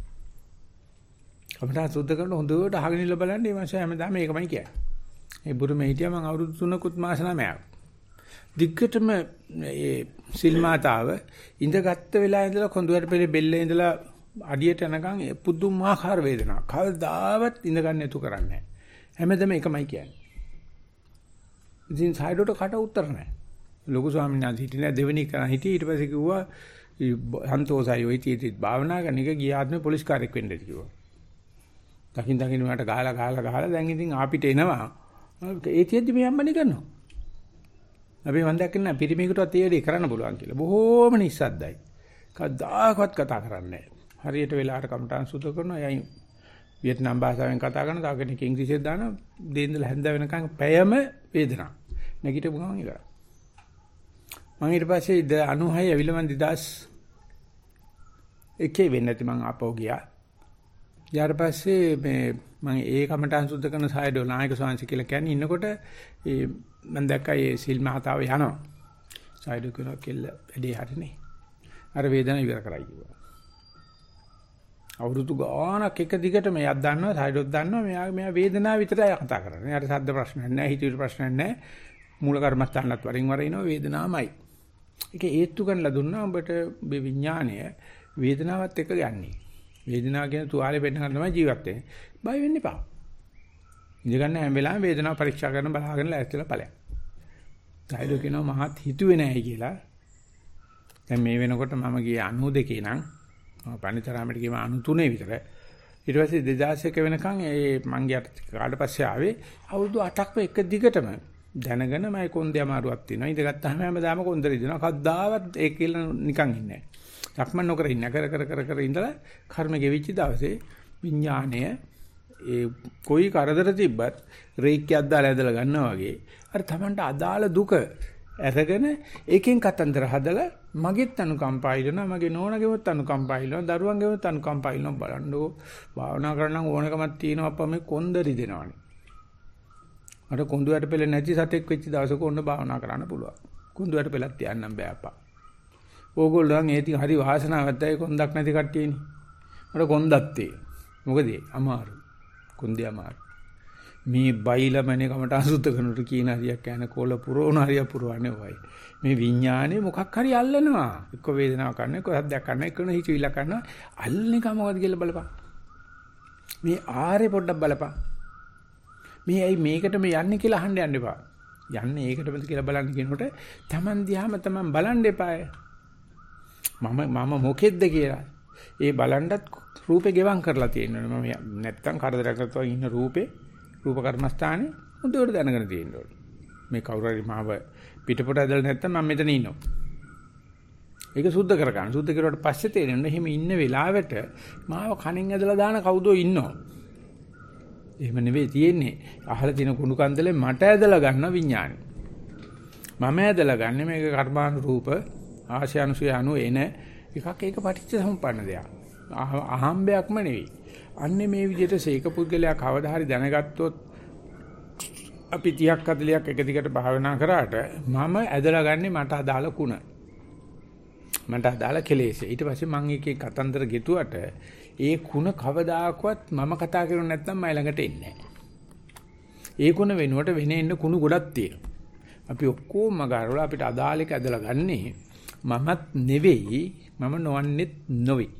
Speaker 1: අපිට සුද්ධ කරන හොඳට අහගෙන ඉන්න බලන්න මේ මාස හැමදාම ඒකමයි කියන්නේ. ඒ බුරුමේ හිටියා මම අවුරුදු 3කුත් මාස 9ක්. දිග්ගටම ඒ සිල් මාතාව ඉඳගත්ත වෙලාව ඉඳලා කොඳුරට පෙරේ බෙල්ලේ ඉඳලා අඩියට යනකම් පුදුමාකාර වේදනාවක්. කවදාවත් ඉඳ ගන්න නතු කරන්නේ නැහැ. හැමදේම එකමයි කියන්නේ. ඉතින් සයිඩට කට උත්තර නැහැ. ලොකු ස්වාමීන් වහන්සේ හිටියේ දෙවෙනි කරා හිටියේ ඊට පස්සේ කිව්වා සන්තෝසයි ඔය තීතිත් භාවනා කරන එක ගිය ආත්මේ පොලිස් කාර්යයක් වෙන්නද කිව්වා. දකින් දකින් මට ගහලා ගහලා ගහලා දැන් ඉතින් ආපිට එනවා. ඒ තියෙද්දි මේ අම්මනේ කරනවා. අපි මම දැක්කේ නෑ පිරිමියෙකුටවත් ඒ වැඩේ කරන්න පුළුවන් කියලා. බොහෝම නිස්සද්දයි. කවදාකවත් කතා කරන්නේ හරියට වෙලාවට කමටහන් සුද්ධ කරනවා. යයි වියට්නාම් භාෂාවෙන් කතා කරන තව කෙනෙක් ඉංග්‍රීසියෙන් දාන දෙන්දලා හැන්ද වෙනකන් පැයම වේදනාවක්. නැගිටපු ගමන් ඉවරයි. මම ඊට පස්සේ 96 ඇවිල්ලා මම 2000 එකේ වෙන්නේ නැති මම ආපහු ගියා. ඊට පස්සේ මේ මම ඒ කමටහන් සුද්ධ කරන සායඩෝ නායක ස්වාමීන් කියලා කියන්නේ ඉන්නකොට ඒ මම දැක්කා ඒ සිල් මහතාව යනවා. සයිඩ් කරනවා කෙල්ල වැඩේ හරිනේ. අර වේදනාව ඉවර කරයි කිව්වා. අවුරුදු ගානක් එක දිගට මෙයක් දන්නවා සයිඩොත් දන්නවා මෙයා මෙයා වේදනාව විතරයි කතා කරන්නේ. අර සද්ද ප්‍රශ්නයක් නැහැ, හිතවිලි ප්‍රශ්නයක් නැහැ. මූල කර්මස්ථානත් වරින් වර එනවා වේදනාවමයි. ඒක හේතු කරලා දුන්නා ඔබට මේ විඥාණය වේදනාවත් එක්ක යන්නේ. වේදනාව කියන තුවාලේ පෙන්න ගන්න තමයි ජීවත් වෙන්නේ. බය වෙන්න එපා. ඉඳ ගන්න හැම වෙලාවෙම වේදනාව පරීක්ෂා කරන බලාගෙන ලෑස්තිලා ඵලයක්. සයිඩෝ කියනවා මහත් හිතුවේ නැහැ කියලා. දැන් මේ වෙනකොට මම ගියේ 92 නම් මම පණිතරාමට ගියම 93 විතර. ඊට පස්සේ 2001 වෙනකන් ඒ මං ගියට කාට පස්සේ ආවේ අවුරුදු 8ක්ම එක දිගටම දැනගෙන මම කොන්දේ අමාරුවක් තියෙනවා. ඉඳගත්තාම හැමදාම කොන්දරි දෙනවා. කවදාවත් ඒක කියලා නිකන් ඉන්නේ නැහැ. සක්මන් නොකර ඉන්න කර කර කර කර ඉඳලා කර්ම ගෙවිච්ච දවසේ විඥාණය ඒ කොයි කරදර තිබ්බත් රේක්කයක් දාලා ඇදලා ගන්නවා වගේ අර Tamanට අදාළ දුක අරගෙන ඒකෙන් කතන්දර හදලා මගෙත් අනුකම්පා ඉල්ලනවා මගේ නෝනගෙවත් අනුකම්පා ඉල්ලනවා දරුවන්ගෙවත් අනුකම්පා ඉල්ලනවා බලන්නෝ භාවනා කරනම් ඕනකමක් තියෙනවා අප්පා මේ කොන්දරි දෙනවනේ මට කොඳුයට පෙළ නැති සතෙක් වෙච්ච දවසක ඔන්න භාවනා කරන්න පුළුවන්. කොඳුයට පෙළක් තියන්නම් බෑ අප්පා. ඕගොල්ලෝ ඒති හරි වාසනාවක් ඇයි කොන්දක් නැති කට්ටියනේ. මට කොන්දක් තේ. මොකද අමාරු. කොන්දේ අමාරු. මේ බයිලමනේ කමට අසුද්ධ කරනට කියන හරියක් යන කොළ පුරවන හරිය පුරවන්නේ වයි. මේ විඥානේ මොකක් හරි අල්ලනවා. එක්ක වේදනාවක් කරන, එක්ක සද්දයක් කරන, එක්ක හිතවිල්ල කරන අල්ලන්නේ කමවද කියලා බලපන්. මේ ආරේ පොඩ්ඩක් බලපන්. මේ ඇයි මේකට මේ යන්නේ කියලා අහන්න යන්න එපා. යන්නේ ඒකටමද කියලා බලන්න කියනකොට Taman දිහාම Taman බලන්න එපාය. මම මම මොකෙද්ද කියලා. ඒ බලන්නත් රූපේ ගෙවම් කරලා තියෙනවා. මම නැත්තම් කරදරයක් නැතුව ඉන්න රූපේ රූප කර්මස්ථානේ හොඳට දැනගෙන තියෙන්න ඕනේ. මේ කවුරු හරි මාව පිටපොට ඇදලා නැත්තම් මම මෙතන ඉන්නවා. ඒක සුද්ධ කර ගන්න. සුද්ධ කරුවාට පස්සේ තේරෙනවා එහෙම ඉන්න වෙලාවට මාව කණෙන් ඇදලා දාන කවුදෝ ඉන්නවා. එහෙම නෙවෙයි තියෙන්නේ. අහලා තියෙන කුණු කන්දලේ මට ඇදලා ගන්න විඥානි. මම ඇදලා ගන්න මේක කර්මානු රූප ආශයනුසය අනු එන එකක් ඒක පටිච්ච සමුප්පන්න දෙයක්. අහම්බයක්ම නෙවෙයි. අන්නේ මේ විදිහට සීක පුද්ගලයා කවදා හරි දැනගත්තොත් අපි 30ක් 40ක් එක දිගට භාවනා කරාට මම ඇදලා ගන්නේ මට අදාළ කුණ. මට අදාළ කෙලෙස්. ඊට පස්සේ මම එකේ කතන්දර ගෙතුවට ඒ කුණ කවදාකවත් මම කතා කරුනේ නැත්නම් මයි ළඟට එන්නේ ඒ කුණ වෙනුවට වෙන එන්න කුණු ගොඩක් තියෙනවා. අපි ඔක්කොම ගාරවල අපිට අදාළ එක ඇදලා ගන්නේ මමත් නෙවෙයි මම නොවන්නෙත් නොවේ.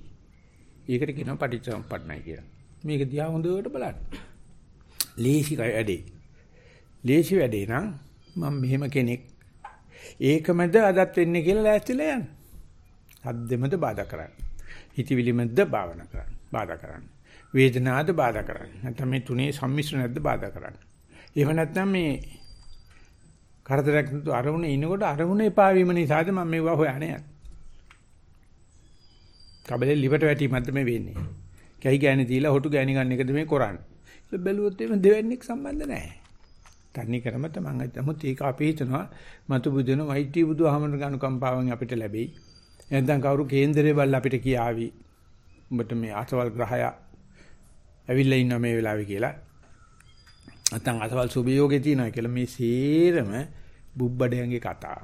Speaker 1: ඒකට කියනවා පටිච්චසමුප්පන්නයි කියලා. මේක දිහා හොඳට බලන්න. ලේසි වැඩේ. ලේසි වැඩේ නම් මම මෙහෙම කෙනෙක් ඒකමද අදත් වෙන්නේ කියලා ලෑස්තිලා යන්න. සද්දෙමද බාධා කරන්න. හිතවිලිමද භාවනා කරන්න. බාධා කරන්න. වේදනාවද බාධා කරන්න. නැත්නම් මේ තුනේ සම්මිශ්‍රණයක්ද බාධා කරන්න. එහෙම නැත්නම් මේ කරදරයක් නතු අරමුණේ ඉනකොට අරමුණ එපා වීම නිසාද මම මේවා හොයන්නේ යන්නේ. කබලේ liver වැටීමක්ද මේ වෙන්නේ. කැහි ගෑණි දීලා හොටු ගෑණි ගන්න එකද මේ කරන්නේ. ඒක බැලුවොත් එimhe දෙවන්නේක් සම්බන්ධ නැහැ. තන්නේ කරම තමන් අදමුත් ඒක අපි හිතනවා මතු බුදුන වෛත්‍ය බුදුහමන ගනුකම්පාවෙන් අපිට ලැබෙයි. නැත්නම් කවුරු කේන්දරේ බල්ල අපිට කියාවි. උඹට මේ අසවල් ග්‍රහය ඇවිල්ලා ඉන්න මේ වෙලාවේ කියලා. නැත්නම් අසවල් සුභයෝගේ තියෙනවා කියලා මේ සේරම බුබ්බඩයන්ගේ කතා.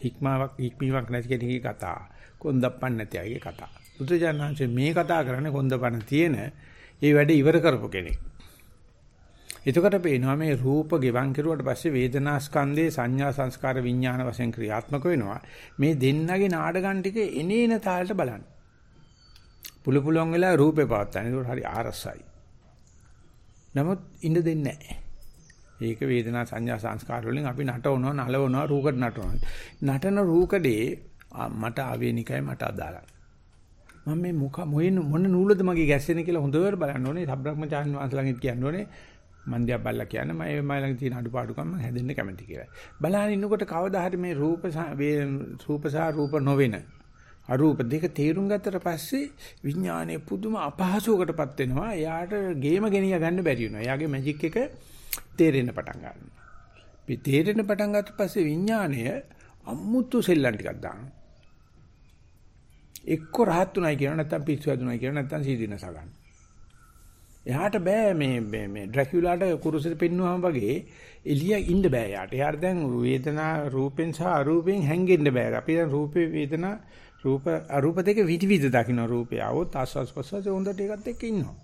Speaker 1: හික්මාවක් හික්මීමක් නැති කෙනෙක්ගේ කතා. කොන්දප්පන් නැති අයගේ කතා. බුදුජානනාංශේ මේ කතා කරන්නේ කොන්දපණ තියෙන ඒ වැඩ ඉවර කරපු කෙනෙක්. එතකොට පේනවා මේ රූප ගෙවන් කෙරුවට පස්සේ වේදනා ස්කන්ධේ සංඥා සංස්කාර විඥාන වශයෙන් ක්‍රියාත්මක වෙනවා. මේ දෙන්නගේ නාඩගම් ටික එනේන තාලට බලන්න. පුළු පුළුවන් වෙලා රූපේ පවත්තන. ඒක හරි ආරසයි. නමුත් ඉන්න දෙන්නේ නැහැ. ඒක වේදනා සංඥා සංස්කාර වලින් අපි නටවනවා නලවනවා රූකඩ නටනවා. නටන රූකඩේ මට ආවේනිකයි මට අදාළයි. මම මේ මොක මොයින් මොන නූලද මගේ ගැස්සෙන්නේ කියලා හොඳට බලන්න ඕනේ. සබ්‍රහ්මචාන් වහන්සේ ළඟින් කියන්න ඕනේ. මන් දිහා බල්ලා කියන්නේ මම මයි ළඟ තියෙන අඩුපාඩුකම් මම හැදෙන්න කැමති කියලා. බලන්න ඉන්නකොට කවදා හරි මේ රූප රූප සහ රූප නොවෙන අරූප දෙක තේරුම් ගත්තට පස්සේ විඥානයේ පුදුම අපහසුවකටපත් වෙනවා. එයාට ගේම ගෙනිය ගන්න බැරි වෙනවා. එයාගේ මැජික් එක තේරෙන්න පටන් ගන්නවා. මේ තේරෙන්න පටන් ගත්ත පස්සේ විඥානය අමුතු සෙල්ලම් ටිකක් දානවා. එක්ක රහත් උනායි කියනවා නැත්නම් පිස්සු හැදුනායි කියනවා නැත්නම් සීදීනස ගන්න. එහාට බෑ මේ මේ මේ ඩ්‍රැකියුලාට කුරුසෙට පෙන්නුවාම වගේ එළිය ඉන්න බෑ යාට. එයාට දැන් වේදනා රූපෙන් සහ අරූපෙන් හැංගෙන්න බෑ. අපි දැන් රූපේ වේදනා රූප අරූප දෙක විවිධ දකින්න රූපය આવොත් ආස්වාස් ප්‍රසවාස හොඳට ඒකත් එක්ක ඉන්නවා.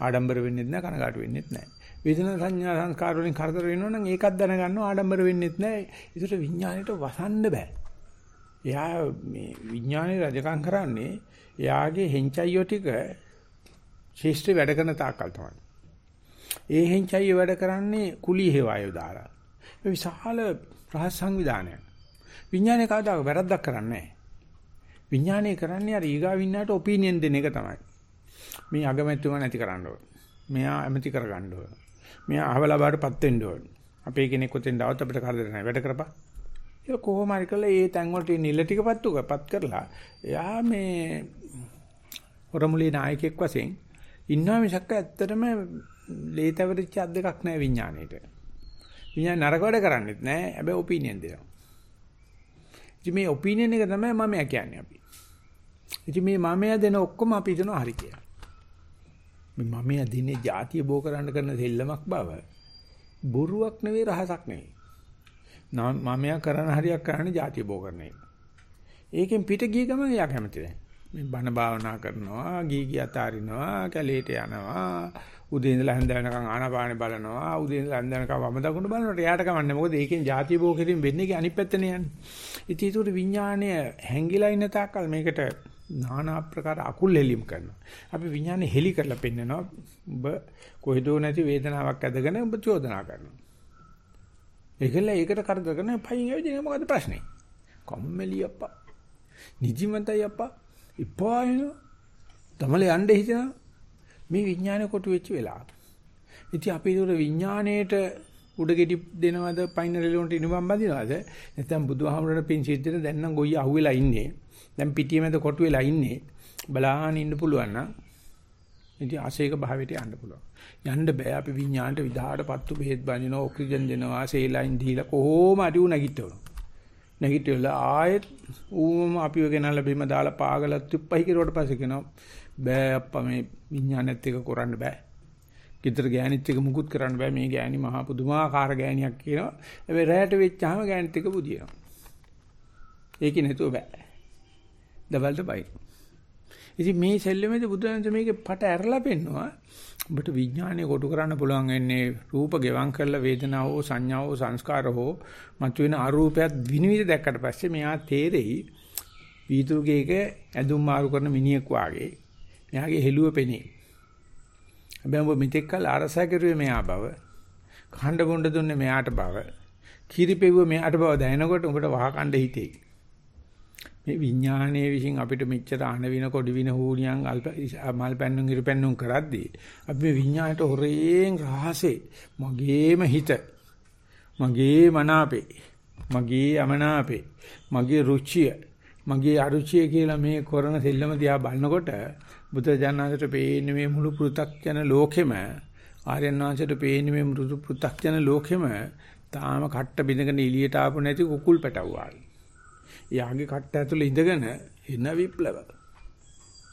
Speaker 1: ආඩම්බර වෙන්නෙත් නෑ කනගාටු වෙන්නෙත් නෑ. වේදනා සංඥා සංස්කාර වලින් කරදර වෙනවා නම් ඒකත් දැනගන්නවා ආඩම්බර වෙන්නෙත් නෑ. ඒකට විඥාණයට වසන්න බෑ. එයා මේ විඥානේ රජකම් කරන්නේ එයාගේ හෙන්චයියෝ ටික ශේෂ්ත්‍ර වැඩ කරන තාක්කල් තමයි. ඒ හෙන්චයියෝ වැඩ කරන්නේ කුලී හේවායෝ දාලා. ඒ විශාල රහස් සංවිධානයක්. විඥානේ කවදාක වැරද්දක් කරන්නේ නැහැ. විඥානේ කරන්නේ අර ඊගා විඤ්ඤාට ඔපිනියන් දෙන එක තමයි. මේ අගමැතිතුමා නැති කරන්න ඕන. මෙයා ඇමති කරගන්න ඕන. මෙයා අහවලා බාටපත් වෙන්න ඕන. අපේ කෙනෙක් උතෙන් දාවත් අපිට කරදර නැහැ. වැඩ කරපන්. ඒක කොහොම හරි කළා ඒ තැන් වලට නිල ටික පත්තුපත් කරලා එයා මේ හොරමුලේ නායකයෙක් වශයෙන් ඉන්නවා මිසක් ඇත්තටම ලේතවරිච්ච අත් දෙකක් නැහැ විඥාණයට. විඥාන නරක වැඩ කරන්නේත් නැහැ. හැබැයි ඔපිනියන් දෙනවා. ඉතින් මේ ඔපිනියන් එක තමයි මම කියන්නේ අපි. ඉතින් මේ මමයා දෙන ඔක්කොම අපි හිතනවා හරි කියලා. මේ මමයා දිනේ ಜಾතිය බෝ කරන්න කරන දෙල්ලමක් බව බොරුවක් නෙවෙයි රහසක් නෙවෙයි. මම යා කරන හරියක් කරන්නේ ಜಾති බෝ කරන එක. ඒකෙන් පිට ගිය ගමන් එයා කැමති නැහැ. මේ බණ භාවනා කරනවා, ගීගී අතාරිනවා, කැලේට යනවා, උදේ ඉඳලා හැන්ද වෙනකන් ආනාපානේ බලනවා, උදේ ඉඳලා හැන්ද වෙනකන් වම දකුණු බලනකොට එයාට කමන්නේ. මොකද ඒකෙන් ಜಾති භෝග කිරීම වෙන්නේ කි අනිත් පැත්තනේ යන්නේ. ඉතින් ඒකට විඥාණය හැංගිලා ඉන්න තාක්කල් මේකට নানা ආකාර අකුල් හෙලීම් කරනවා. අපි විඥානේ හෙලි කරලා පෙන්නනවා. ඔබ කොහෙදෝ නැති වේදනාවක් ඇදගෙන ඔබ චෝදනා කරනවා. ඒකල ඒකට කරදර කරන පයින් ඇවිදින මොකද ප්‍රශ්නේ? කම්මැලි අප්පා. නිදිමතයි අප්පා. ඉපායන. තමල යන්න හිතනවා. මේ විඥානේ කොටු වෙච්ච වෙලාව. ඉතින් අපි ඒතර විඥාණයට උඩගෙඩි දෙනවද පයින් රෙලොන්ට ඉනුම් බඳිනවද නැත්නම් බුදුහාමුදුරනේ පින් සිද්දෙන දැන් නම් ගොයිය අහුවෙලා ඉන්නේ දැන් පිටියේ මැද කොටු වෙලා ඉන්නේ බලාගෙන ඉන්න පුළුවන් නම් ඉතින් ආශේක භාවයට යන්න පුළුවන්. යන්න බෑ අපි විඥාණයට විදහාට පත්තු බෙහෙත් බඳිනවා ඔක්සිජන් දෙනවා සේලයින් දීලා කොහොම අඩි උ නැගිටවනවා. නැගිටලා ආයෙත් ඌම අපිව ගෙනල්ලා බිම දාලා පාගලත් තුප්පහි කිරුවට පස්සේ කියනවා බෑ අප්පා මේ විඥානෙත් එක කරන්න බෑ. ගෙදර ගෑනිත් එක මුකුත් කරන්න බෑ මේ ගෑණි මහා පුදුමාකාර ගෑණියක් කියනවා. හැබැයි රැයට වෙච්චාම ගෑනිත් එක බුදියනවා. ඒක නේතුව බෑ. දවල්ට බයි. ඉතින් මේ සෙල්ලමේදී බුදුරජාණන් මේකේ පට ඇරලා පෙන්නවා. ඔබට විඥානය කොටු කරන්න පුළුවන් වෙන්නේ රූප ගෙවම් කරලා වේදනාව හෝ සංඥාව හෝ සංස්කාර හෝ මතුවෙන අරූපයක් විනිවිද දැක්කට පස්සේ මෙයා තේරෙයි වීදුරුගේක ඇඳුම් මාරු කරන මිනිහෙක් වාගේ. මෙයාගේ හෙළුව පෙනේ. හැබැයි ඔබ මෙතෙක් කල අරසා කරුවේ මෙයා බව. කහඬ බොණ්ඩ දුන්නේ මෙයාට බව. කිරිපෙව්ව මෙයාට බව දැනනකොට උඹට වහකණ්ඩ හිතෙයි. මේ විඥානයේ විසින් අපිට මෙච්චර අහන වින කොඩි වින හූනියන් මල් පැන්නුම් ඉර පැන්නුම් කරද්දී අපි මේ විඥානයට හොරේන් රහසේ මගේම හිත මගේ මනාපේ මගේ අමනාපේ මගේ රුචිය මගේ අරුචිය කියලා මේ කරන සෙල්ලම දිහා බලනකොට බුදුජානනාථට පේන්නේ මේ මුළු පෘථග්ජන ලෝකෙම ආර්යයන් වහන්සේට පේන්නේ මේ මෘදු පෘථග්ජන ලෝකෙම තාම කට්ට බිඳගෙන එළියට ආපු නැති කුකුල් පැටවුවා. යාගේ කට්ට ඇතුලේ ඉඳගෙන එන විප්ලව.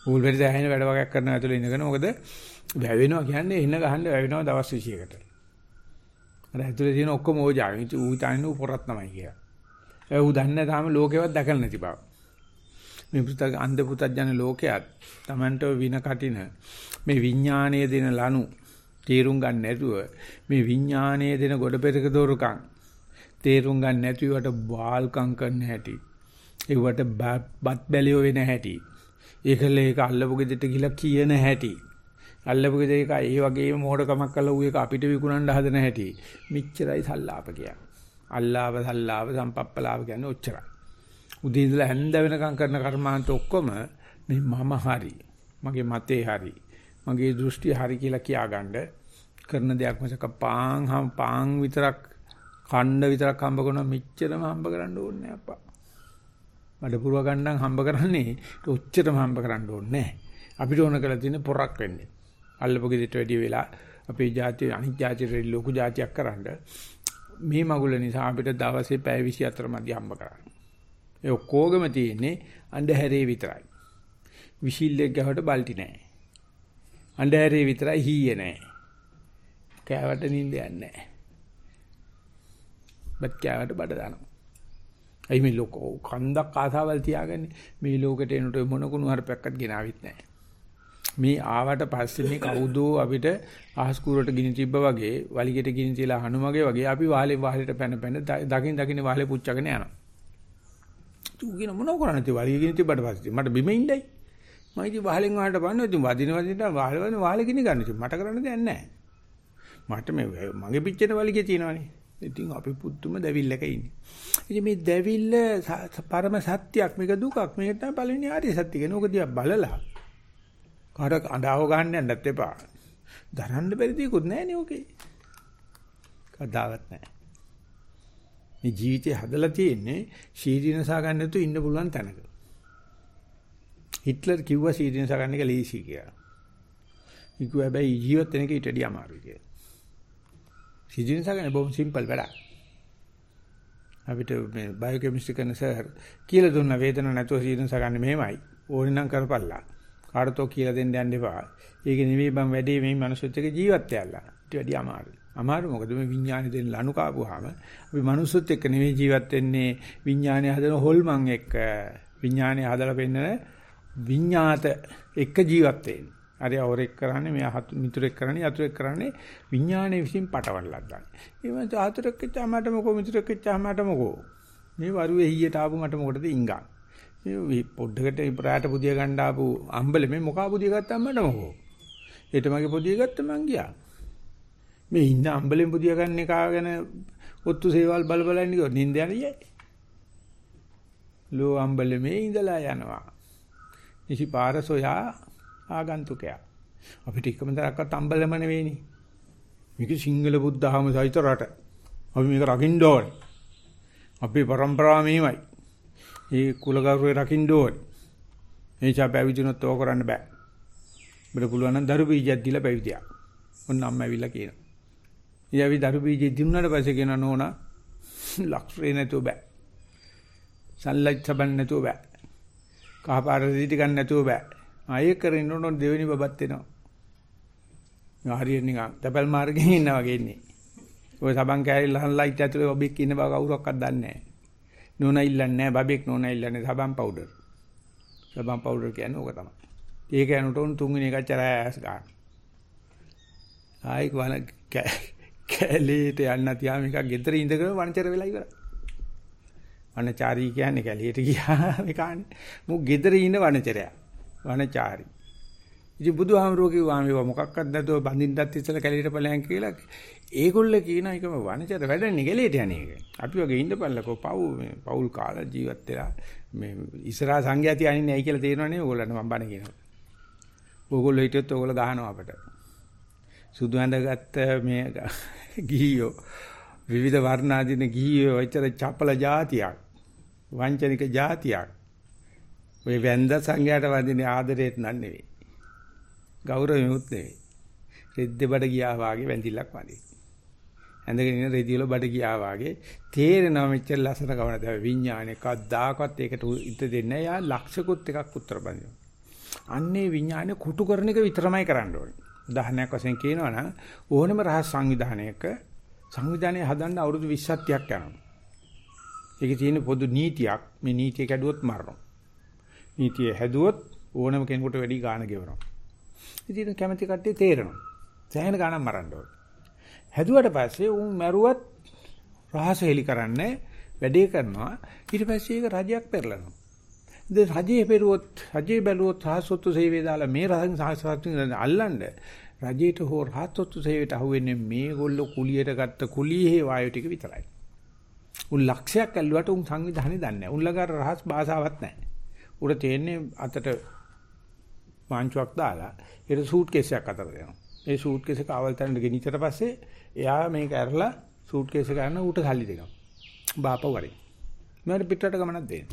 Speaker 1: ඌල් වෙරි දැහැින වැඩ වගේක් කරන ඇතුලේ ඉඳගෙන මොකද වැවෙනවා කියන්නේ එන ගහන්න වැවෙනවා දවස් 20කට. අර ඇතුලේ තියෙන ඔක්කොම ඕජාවෙ. ඌ හිතන්නේ ඌ පොරක් තමයි කියලා. ඒ ඌ දන්නේ තාම ලෝකෙවත් දැකලා නැති බව. මේ පුතග අන්ධ පුතඥ ලෝකයක් Tamanට වින කටින මේ විඥානයේ දෙන ලනු තේරුම් ගන්න නැතුව මේ විඥානයේ දෙන ගොඩ පෙරක දෝරුකම් තේරුම් ගන්න නැතුවට බාල්කම් කරන හැටි ඒවට බත් බැලියෝ වෙන හැටි. ඒකල ඒක අල්ලපු ගෙදරට ගිහලා කියන හැටි. අල්ලපු ගෙදර එක ඒ වගේම මොහොතකමක් කළා ඌ ඒක අපිට විකුණන්න හදන හැටි. මිච්චරයි සල්ලාප කියන්නේ. අල්ලාප සල්ලාප සම්පප්පලාප කියන්නේ ඔච්චරයි. උදේ ඉඳලා හැන්ද වෙනකම් කරන කර්මාන්ත ඔක්කොම මේ මම හරි මගේ මතේ හරි මගේ දෘෂ්ටි හරි කියලා කියාගන්න කරන දෙයක් මිසක පාන් හම් පාන් විතරක් කණ්ඩ විතරක් හම්බ කරන මෙච්චරම හම්බ කරන්න ඕනේ නෑ අප්පා. බඩ පුරව ගන්නම් හම්බ කරන්නේ ඔච්චරම හම්බ කරන්න ඕනේ අපිට ඕන කරලා තියෙන පොරක් වෙන්නේ. අල්ලපු ගෙදරට වැඩි වෙලා අපේ ජාතිය අනිත් ජාතියට ලොකු ජාතියක් කරන්න මේ මගුල නිසා අපිට දවසේ පැය 24 මදි හම්බ කරන්න. ඒ ඔක්කොගම තියෙන්නේ අන්ධහැරේ විතරයි. විශිල්ලෙක් ගහවට බල්ටි නැහැ. අන්ධහැරේ විතරයි හීයේ නැහැ. කෑවට නිින්ද යන්නේ නැහැ. බත් කෑවට බඩ දානවා. අයි මේ ලෝකෝ කන්දක් ආසාවල් තියාගන්නේ මේ ලෝකෙට එනට මොන කුණු හරපක්වත් ගෙනාවිත් නැහැ. මේ ආවට පස්සේ මේ කවුදෝ අපිට ආහස්කුරට ගිනි තිබ්බා වගේ වලිගෙට ගිනි තියලා හනුමගේ වගේ අපි වාලේ වාලේට පැන පැන දකින් දකින් වාලේ පුච්චගෙන යනවා. ඌ කියන මොනව කරන්නේ ඉතින් වලිය ගිනි තිබ්බට පස්සේ මට බිම ඉන්නයි. මම ඉතින් වහලෙන් වහලට බලනවා ඉතින් වදින වදින වහල වදින වහලේ ගිනි ගන්න ඉතින් මට කරන්න දෙයක් නැහැ. මට මේ මගේ පිච්චෙන වලිගේ තියෙනවනේ. ඉතින් අපි පුදුම දැවිල්ලක ඉන්නේ. ඉතින් මේ දැවිල්ල පරම සත්‍යයක් මේක දුකක් මේක තමයි පළවෙනි ආර්ය සත්‍ය කියන ඕක දිහා බලලා කාට අඬාව ගන්න යන්නත් එපා. දරන්න බැරි දෙයක්වත් නැහැ නේ ඕකේ. කදාවත් නැහැ. මේ ජීවිතේ හදලා තියෙන්නේ ශීදීනසා ගන්න නැතුව ඉන්න පුළුවන් තැනක. හිට්ලර් කිව්වා ශීදීනසා ගන්න එක ලීසි කියලා. ඊකු හැබැයි ජීවත් වෙන එක ඊට වඩා අමාරුයි කියලා. ශීදීනසා ගන්න බොහොම සිම්පල් වැඩක්. අපිට මේ බයෝකෙමිස්ට්‍රි කරන සර් කියලා දුන්න වේදන නැතුව ශීදීනසා ගන්න මෙහෙමයි. ඕනේ නම් කරපල්ලා. කාටතෝ කියලා දෙන්න යන්න එපා. ඒක නෙවෙයි බං වැඩේ මේ මිනිස්සුත් එක්ක ජීවත් වෙලා. ඊට වැඩි අමාරුයි. අමාරු මොකද මේ විඥානේ දෙන්න ලනු කාපුවාම අපි මනුස්සත් එක්ක නෙවෙයි ජීවත් වෙන්නේ විඥානේ හදන හොල්මන් එක්ක විඥානේ හදලා පෙන්නන විඤ්ඤාත එක්ක ජීවත් වෙන්නේ. හරි අවරෙක් කරන්නේ මෙයා මිතුරෙක් කරන්නේ යතුරෙක් කරන්නේ විඥානේ විසින් පටවන්නලක් ගන්න. ඒ වගේ ආතුරෙක් කිච්චා මට මොකෝ මිතුරෙක් කිච්චා මට මොකෝ. මේ වරුවේ ඊයට ආපු මට මොකටද ඉංගන්. මේ පොඩ්ඩකට ඉපරාට පුදිය ගන්න ආපු අම්බලේ මේ මොකා පුදිය ගත්තා මට මොකෝ. ඊට මගේ පුදිය ගත්ත මං ගියා. මේ ඉන්න අම්බලෙන් පුදිය ගන්න එක ගැන ඔත්තු සේවල් බල බල ඉන්නේ නින්ද යන්නේ. ලෝ අම්බලේ මේ ඉඳලා යනවා. නිසි පාර සොයා ආගන්තුකයා. අපිට එකම දරක්වත් අම්බලම නෙවෙයිනේ. මේක සිංහල බුද්ධහම සහිත රට. අපි මේක රකින්න ඕනේ. අපේ પરම්පරාව මෙහිමයි. ඒ කුලගෞරවය රකින්න ඕනේ. එනිසා පැවිදිනොත් ඕක කරන්න බෑ. අපිට පුළුවන් නම් දරු බීජයක් දීලා පැවිදියා. ඔන්න අම්ම ඇවිල්ලා කියනවා. ඊයවි දරු බීජය දුන්නාට පස්සේ කියනවා නෝනා ලක්ෂේ නැතුව බෑ. සල්ලච්ච බන් නැතුව බෑ. කහපාට දීටි ගන්න නැතුව බෑ. ආයෙ කරගෙන උනොත් දෙවෙනි බබත් එනවා. හරියට නිකන් තැපල් මාර්ගෙන් ඉන්නා වගේ ඉන්නේ. ඔය සබන් කෑලි ලහන් ලයිට් ඇතුලේ බබෙක් ඉන්න බව කවුරක්වත් දන්නේ නැහැ. නෝනා ඉල්ලන්නේ නැහැ බබෙක් නෝනා ඉල්ලන්නේ සබන් පවුඩර්. සබන් පවුඩර් කියන්නේ ඕක තමයි. ඒක යනට උන් තුන්වෙනි එක චරෑස් ගන්න. ආයි වන කැලේට යන්න තියාම එකක් ගෙදර ඉඳගෙන වනචර වෙලා ඉවරයි. වනචාරී කියන්නේ කැලේට ගියා මේකනේ. මු ගෙදර ඉන්න වනචරයා. වනචාරී. ඉතින් බුදුහාමරෝ කිව්වා මේවා මොකක්වත් නැතුව බඳින්නත් ඉස්සලා කැලේට ඵලයන් කියලා. ඒගොල්ලෝ කියන එකම වනචර වැඩන්නේ කැලේට යන්නේ ඒක. අපි වගේ ඉන්න පල්ලකෝ පව් මේ පවුල් කාලා ජීවත් වෙලා මේ ඉස්සරහා සංඝයා තියන්නේ නැයි කියලා තේරෙනවනේ ඕගොල්ලන්ට මම බණ කියනවා. ඕගොල්ලෝ හිටියොත් ඕගොල්ලෝ ගහනවා අපට. සුදු ඇඳගත්ත මේ ගිහියෝ විවිධ වර්ණ ආදින ගිහියෝ එච්චර චපල જાතියක්. වංචනික જાතියක්. ඔය වැන්ද සංඝයාට වදින ආදරේට නන් නෙවෙයි. ගෞරවෙමුත් නෙවෙයි. රෙද්ද බඩ ගියා වාගේ වැඳිල්ලක් වදින. ඇඳගෙන ඉන්න රෙදි වල බඩ ගියා වාගේ තේරෙනවා මෙච්චර ලස්සන කවන දා විඥානේ කද්දාකවත් ඒකට ඉත දෙන්නේ යා ලක්ෂකුත් එකක් උත්තර බඳිනවා. අන්නේ විඥානේ කුටු කරන එක විතරමයි කරන්න ඕනේ. උදාහරණයක් වශයෙන් කියනවා නම් ඕනම රහස් සංවිධානයක සංවිධානය හදන්න අවුරුදු 20ක් යනවා. ඒකේ තියෙන පොදු නීතියක් මේ නීතිය කැඩුවොත් මරනවා. නීතිය හැදුවොත් ඕනම කෙනෙකුට වැඩි ගාණ ගෙවනවා. ඉතින් කැමැති කට්ටිය තේරෙනවා. සෑහෙන ගාණක් මරන්න ඕනේ. හැදුවට පස්සේ උන් මැරුවත් රහස හෙලි කරන්නේ වැඩේ කරනවා. ඊට පස්සේ ඒක රජයක් පෙරලනවා. ඉතින් රජයේ පෙරුවොත් රජයේ බැලුවොත් රහසොත්තු සේවය දාලා මේ රහන් සාසවත්තු අල්ලන්න රජයට හෝ රහත්ත්ව සේවයට අහුවෙන්නේ මේගොල්ලෝ කුලියට ගත්ත කුලියේ වායු ටික විතරයි. උන් ලක්ෂයක් ඇල්ලුවට උන් සංවිධානය දන්නේ නැහැ. උන් ළඟ රහස් භාෂාවක් නැහැ. උඩ තියෙන්නේ අතට මාංචුවක් දාලා ඒක සූට් කේස් එකක් අතර දෙනවා. ඒ සූට් කේස් එක ආවල් තැනට ගෙනිච්චට පස්සේ එයා මේක ඇරලා සූට් කේස් එක ගන්න ඌට සල්ලි දෙනවා. බාපව වරේ. මට පිටරට ගමනක් දෙන්න.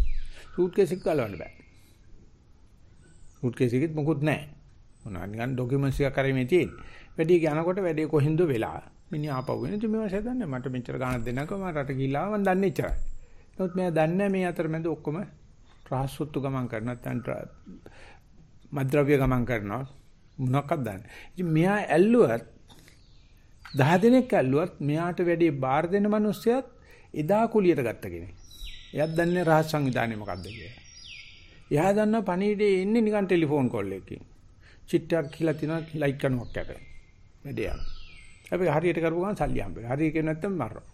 Speaker 1: සූට් කේස් එක ගලවන්න බෑ. සූට් කේස් එකෙත් මොකුත් නැහැ. මොනවා නිකන් ડોකියුමන්ට්ස් එකක් කරේ මේ තියෙන්නේ. වැඩි යනකොට වැඩේ කොහෙන්ද වෙලා. මිනිහා ආපහු වෙන ඉතින් මේවා සැදන්නේ මට මෙච්චර ගාණක් දෙන්නකෝ මම රට ගිහිල්ලා මම දන්නේ ඉච්චරයි. නමුත් මෙයා දන්නේ මේ අතරමැද ඔක්කොම රාසොත්තු ගමන් කරන නැත්නම් මද්ද්‍රව්‍ය ගමන් කරනවා මොනවක්වත් දන්නේ. ඉතින් මෙයා ඇල්ලුවත් 10 දිනක් ඇල්ලුවත් මෙයාට වැඩි බාර දෙන මිනිස්සයත් එදා කුලියට ගත්ත කෙනෙක්. එයාත් දන්නේ රහස් සංවිධානය මොකක්ද කියලා. එයා දන්නා පණීඩේ ඉන්නේ නිකන් ටෙලිෆෝන් කෝල් එකකින්. චිට්ටයක් කියලා තිනවා ලයික් කරනවක් යට. වැඩේ යනවා. හැබැයි හරියට කරපු ගමන් සල්ලි හම්බෙනවා. හරිය කියන නැත්තම් මරනවා.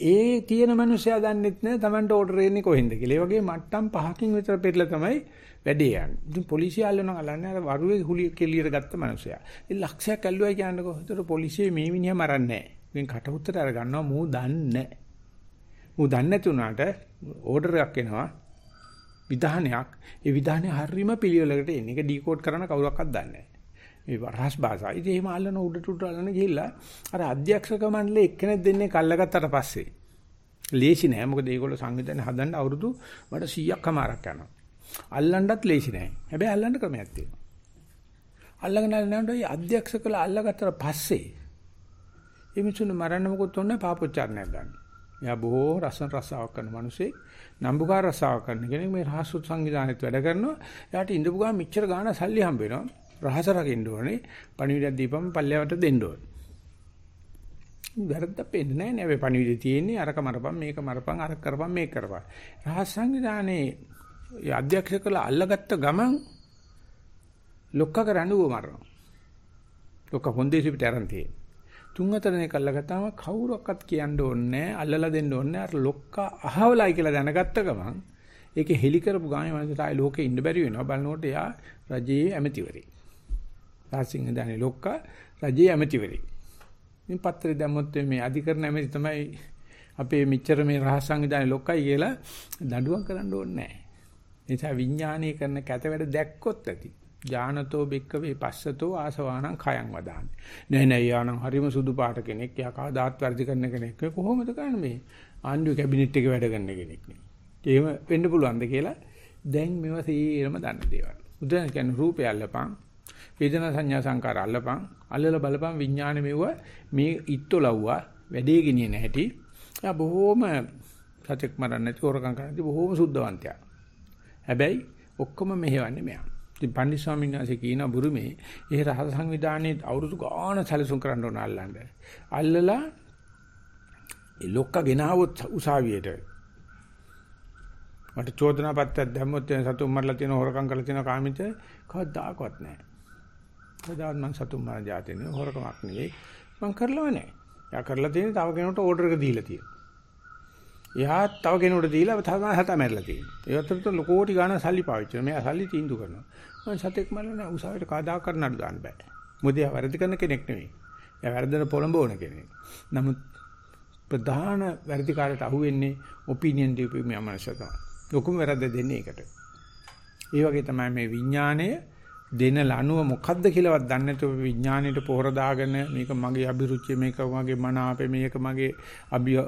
Speaker 1: ඒ තියෙන මිනිස්සයා දන්නෙත් නෑ Tamanට ඕඩර් එන්නේ කොහෙන්ද කියලා. ඒ වගේ මට්ටම් පහකින් විතර පෙරලා තමයි වැඩේ යන්නේ. ඉතින් පොලිසිය අල්ලනවා අල්ලන්නේ අර වරුවේ හුලිය කෙලියට ගත්ත මිනිස්සයා. ඒ ලක්ෂයක් ඇල්ලුවයි කියන්නකෝ. ඒතර පොලිසිය මේ මිනිහා මරන්නේ නෑ. මෙන් කට උත්තර අර ගන්නවා මූ දන්නේ නෑ. මූ දන්නේ නැති උනාට ඕඩර් එකක් එනවා. විධානයක්. ඒ විධානය හරීම පිළිවෙලකට එන්නේ. ඒක ඩිකෝඩ් කරන්න කවුරක්වත් දන්නේ නැහැ. මේ රහස් භාෂාව. ඉතින් එහෙම අල්ලන උඩට උඩට අල්ලන ගිහිල්ලා අර අධ්‍යක්ෂක මණ්ඩලේ එක්කෙනෙක් දෙන්නේ කල්ලගත්තට පස්සේ ලේසි නෑ. මොකද ඒගොල්ලෝ සංවිධානය හදන්න අවුරුදු වඩ 100ක් කමාරක් යනවා. අල්ලන්නත් ලේසි නෑ. හැබැයි අල්ලන්න ක්‍රමයක් තියෙනවා. අල්ලගෙන යනකොට ඒ අධ්‍යක්ෂකලා අල්ලගත්තට පස්සේ ඒ මිනිස්සුන් මරන්න මොකොත් ඕනේ පාපොච්චාරණයක් ගන්න. එයා බොහෝ රසන රසාවක් කරන මිනිසෙක් නම්බුකාර රසාවක් කරන කෙනෙක් මේ රහසුත් සංවිධානයේත් වැඩ කරනවා. එයාට ඉඳපු ගමන් මෙච්චර ගාණ සල්ලි හම්බ වෙනවා. රහස රකින්න ඕනේ. පණිවිඩයක් දීපම පල්ලෙවට දෙන්න ඕනේ. වැරද්දක් පේන්නේ නැහැ නේ. අපි පණිවිඩය තියෙන්නේ අරක මරපන් මේක මරපන් අරක කරපන් මේක කරපන්. රහස් සංවිධානයේ අධ්‍යක්ෂ කළ අල්ලගත්ත ගමන් ලොක්ක කරන්න ඌව මරනවා. ලොක්ක හොන්දේසි පිට අරන් තියෙන්නේ. තුන් හතරනේ කල්ලාගත්තාම කවුරක්වත් කියන්න ඕනේ අල්ලලා දෙන්න ඕනේ අර ලොක්කා අහවලයි කියලා දැනගත්ත ගමන් ඒකේ හෙලි කරපු ගානේ මනසට ආයි ලෝකේ ඉන්න බැරි වෙනවා බලනකොට එයා රජයේ ඇමතිවරේ රාසිංහ දානේ ලොක්කා රජයේ ඇමතිවරේ ඉතින් පත්‍රේ දැම්මොත් මේ අධිකරණ ඇමති තමයි අපේ මෙච්චර මේ රහස් සංවිධානයේ ලොක්කයි කියලා දඬුවම් කරන්න ඕනේ නැහැ. ඒ නිසා විඥානීය කරන කැත වැඩ දැක්කොත් ඇති. ඥානතෝ බික්කවේ පස්සතෝ ආසවානං khයං වදාන්නේ. නෑ නෑ යානම් හරිම සුදු පාට කෙනෙක්. යා කවදාත් වැඩි කරන කෙනෙක්. කොහොමද කරන්නේ මේ? ආණ්ඩුවේ කැබිනට් එකේ වැඩ කරන කෙනෙක් නේ. එහෙම වෙන්න පුළුවන්ද කියලා දැන් මේවා සීරම දන්න දේවල්. උදාහරණ කියන්නේ රූපය අල්ලපන්, වේදනා සංඥා සංකාර අල්ලපන්, අල්ලලා බලපන් විඥාන මෙව මේ ඉත්තොලව්වා වැඩේ ගෙනියන හැටි. යා බොහොම සතෙක් මරන්නේ නැති හොරකම් කරන්නේ බොහොම සුද්ධවන්තයා. හැබැයි ඔක්කොම මෙහෙවන්නේ මෙයා. ඉතින් පණ්ඩිත ස්වාමීන් වහන්සේ කියන බුරුමේ ඒ රහස සංවිධානයේ අවුරුදු ගාන සැලසුම් කරන්න ඕන අල්ලන්න. අල්ලලා ඒ ලොක්ක ගෙනාවොත් උසාවියට මට චෝදනා පත්‍රයක් දැම්මොත් සතුන් මරලා තියෙන හොරකම් කරලා තියෙන කාමිත කවදාකවත් නැහැ. කවදාවත් මම සතුන් මරන જાතිය නෙවෙයි හොරකමක් නෙවෙයි. මම කරලව නැහැ. යා කරලා තියෙන්නේ තව කෙනෙකුට ඕඩර් එක දීලා තියෙනවා. එයා තව කෙනෙකුට දීලා තමයි හත මැරලා තියෙන්නේ. ඒ අතරතුර ලෝකෝටි ගාණ සල්ලි පාවිච්චි කරනවා. මෙයා සල්ලි තීන්දුව කරනවා. මම සතෙක් මරලා උසාවියට කවදා කරන්නට දාන්න බෑ. මොකද එයා වැරදි කරන කෙනෙක් නෙවෙයි. එයා වැරදෙන පොළඹවන කෙනෙක්. නමුත් ප්‍රධාන වැරදිකාරයට අහුවෙන්නේ ඔපිනියන් දීපු මේ මනස තමයි. ලොකුම වැරද්ද දෙන්නේ ඒකට. ඒ වගේ තමයි මේ විඥාණය දෙන ලනුව මොකද්ද කියලාවත් දන්නේ නැතුව විඥාණයට පොහොර දාගෙන මේක මගේ අභිරුචිය මේක මගේ මන අපේ මේක මගේ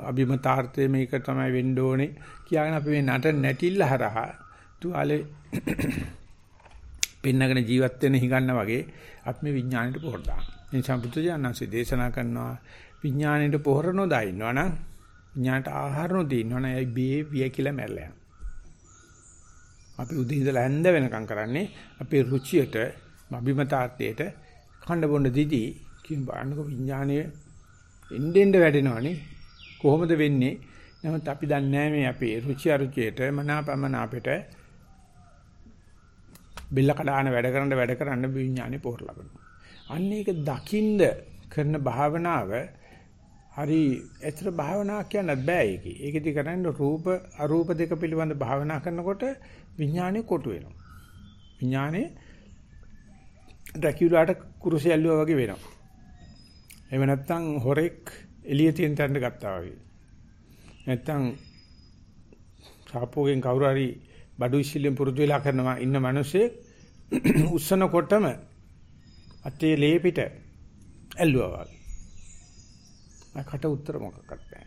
Speaker 1: අභිමතාර්ථය මේක තමයි වෙන්න ඕනේ කියලාගෙන අපි මේ නට නැටිල්ල හරහා තුවාලේ පින්නගෙන ජීවත් වෙන හිගන්න වගේ අපි මේ විඥාණයට පොහොර දානවා. ඒ නිසා බුදුජානන්සේ දේශනා කරනවා විඥාණයට පොහොර නොදා ඉන්නවනම් විඥාණයට ආහාර නොදී ඉන්නවනම් ඒ බේ විය කියලා මැරලා යනවා. අපි උදේ ඉඳලා හැන්ද වෙනකම් කරන්නේ අපේ රුචියට, අභිමතාර්ථයට කණ්ඩ බොණ්ඩ දිදී කියන බාන්නක විඥානයේ එන්නෙන්ද වැඩෙනවනේ. කොහොමද වෙන්නේ? නමුත් අපි දන්නේ මේ අපේ රුචි අරුචියට මනාපමන අපිට බෙල්ල කඩාන වැඩ කරන්න වැඩ කරන්න විඥානේ පොර ලබනවා. අන්න ඒක දකින්ද කරන භාවනාව හරි ඇත්තට භාවනා කියන්නත් බෑ ඒකේ. ඒකෙදි කරන්නේ රූප අරූප දෙක පිළිබඳ භාවනා කරනකොට විඥානේ කොටු වෙනවා. විඥානේ ඩ්‍රැකියුලාට කුරුසය ඇල්ලුවා වගේ වෙනවා. එහෙම නැත්නම් හොරෙක් එළිය තියෙන තැනට ගත්තා වගේ. නැත්නම් සාපෝගෙන් කවුරු හරි බඩු ඉස්සිල්ලෙන් පුරුදු වෙලා කරනවා ඉන්න මිනිස්සේ උස්සනකොටම අතේ ලේ පිට ඇල්ලුවා වගේ. මකට උත්තර මොකක්වත් නැහැ.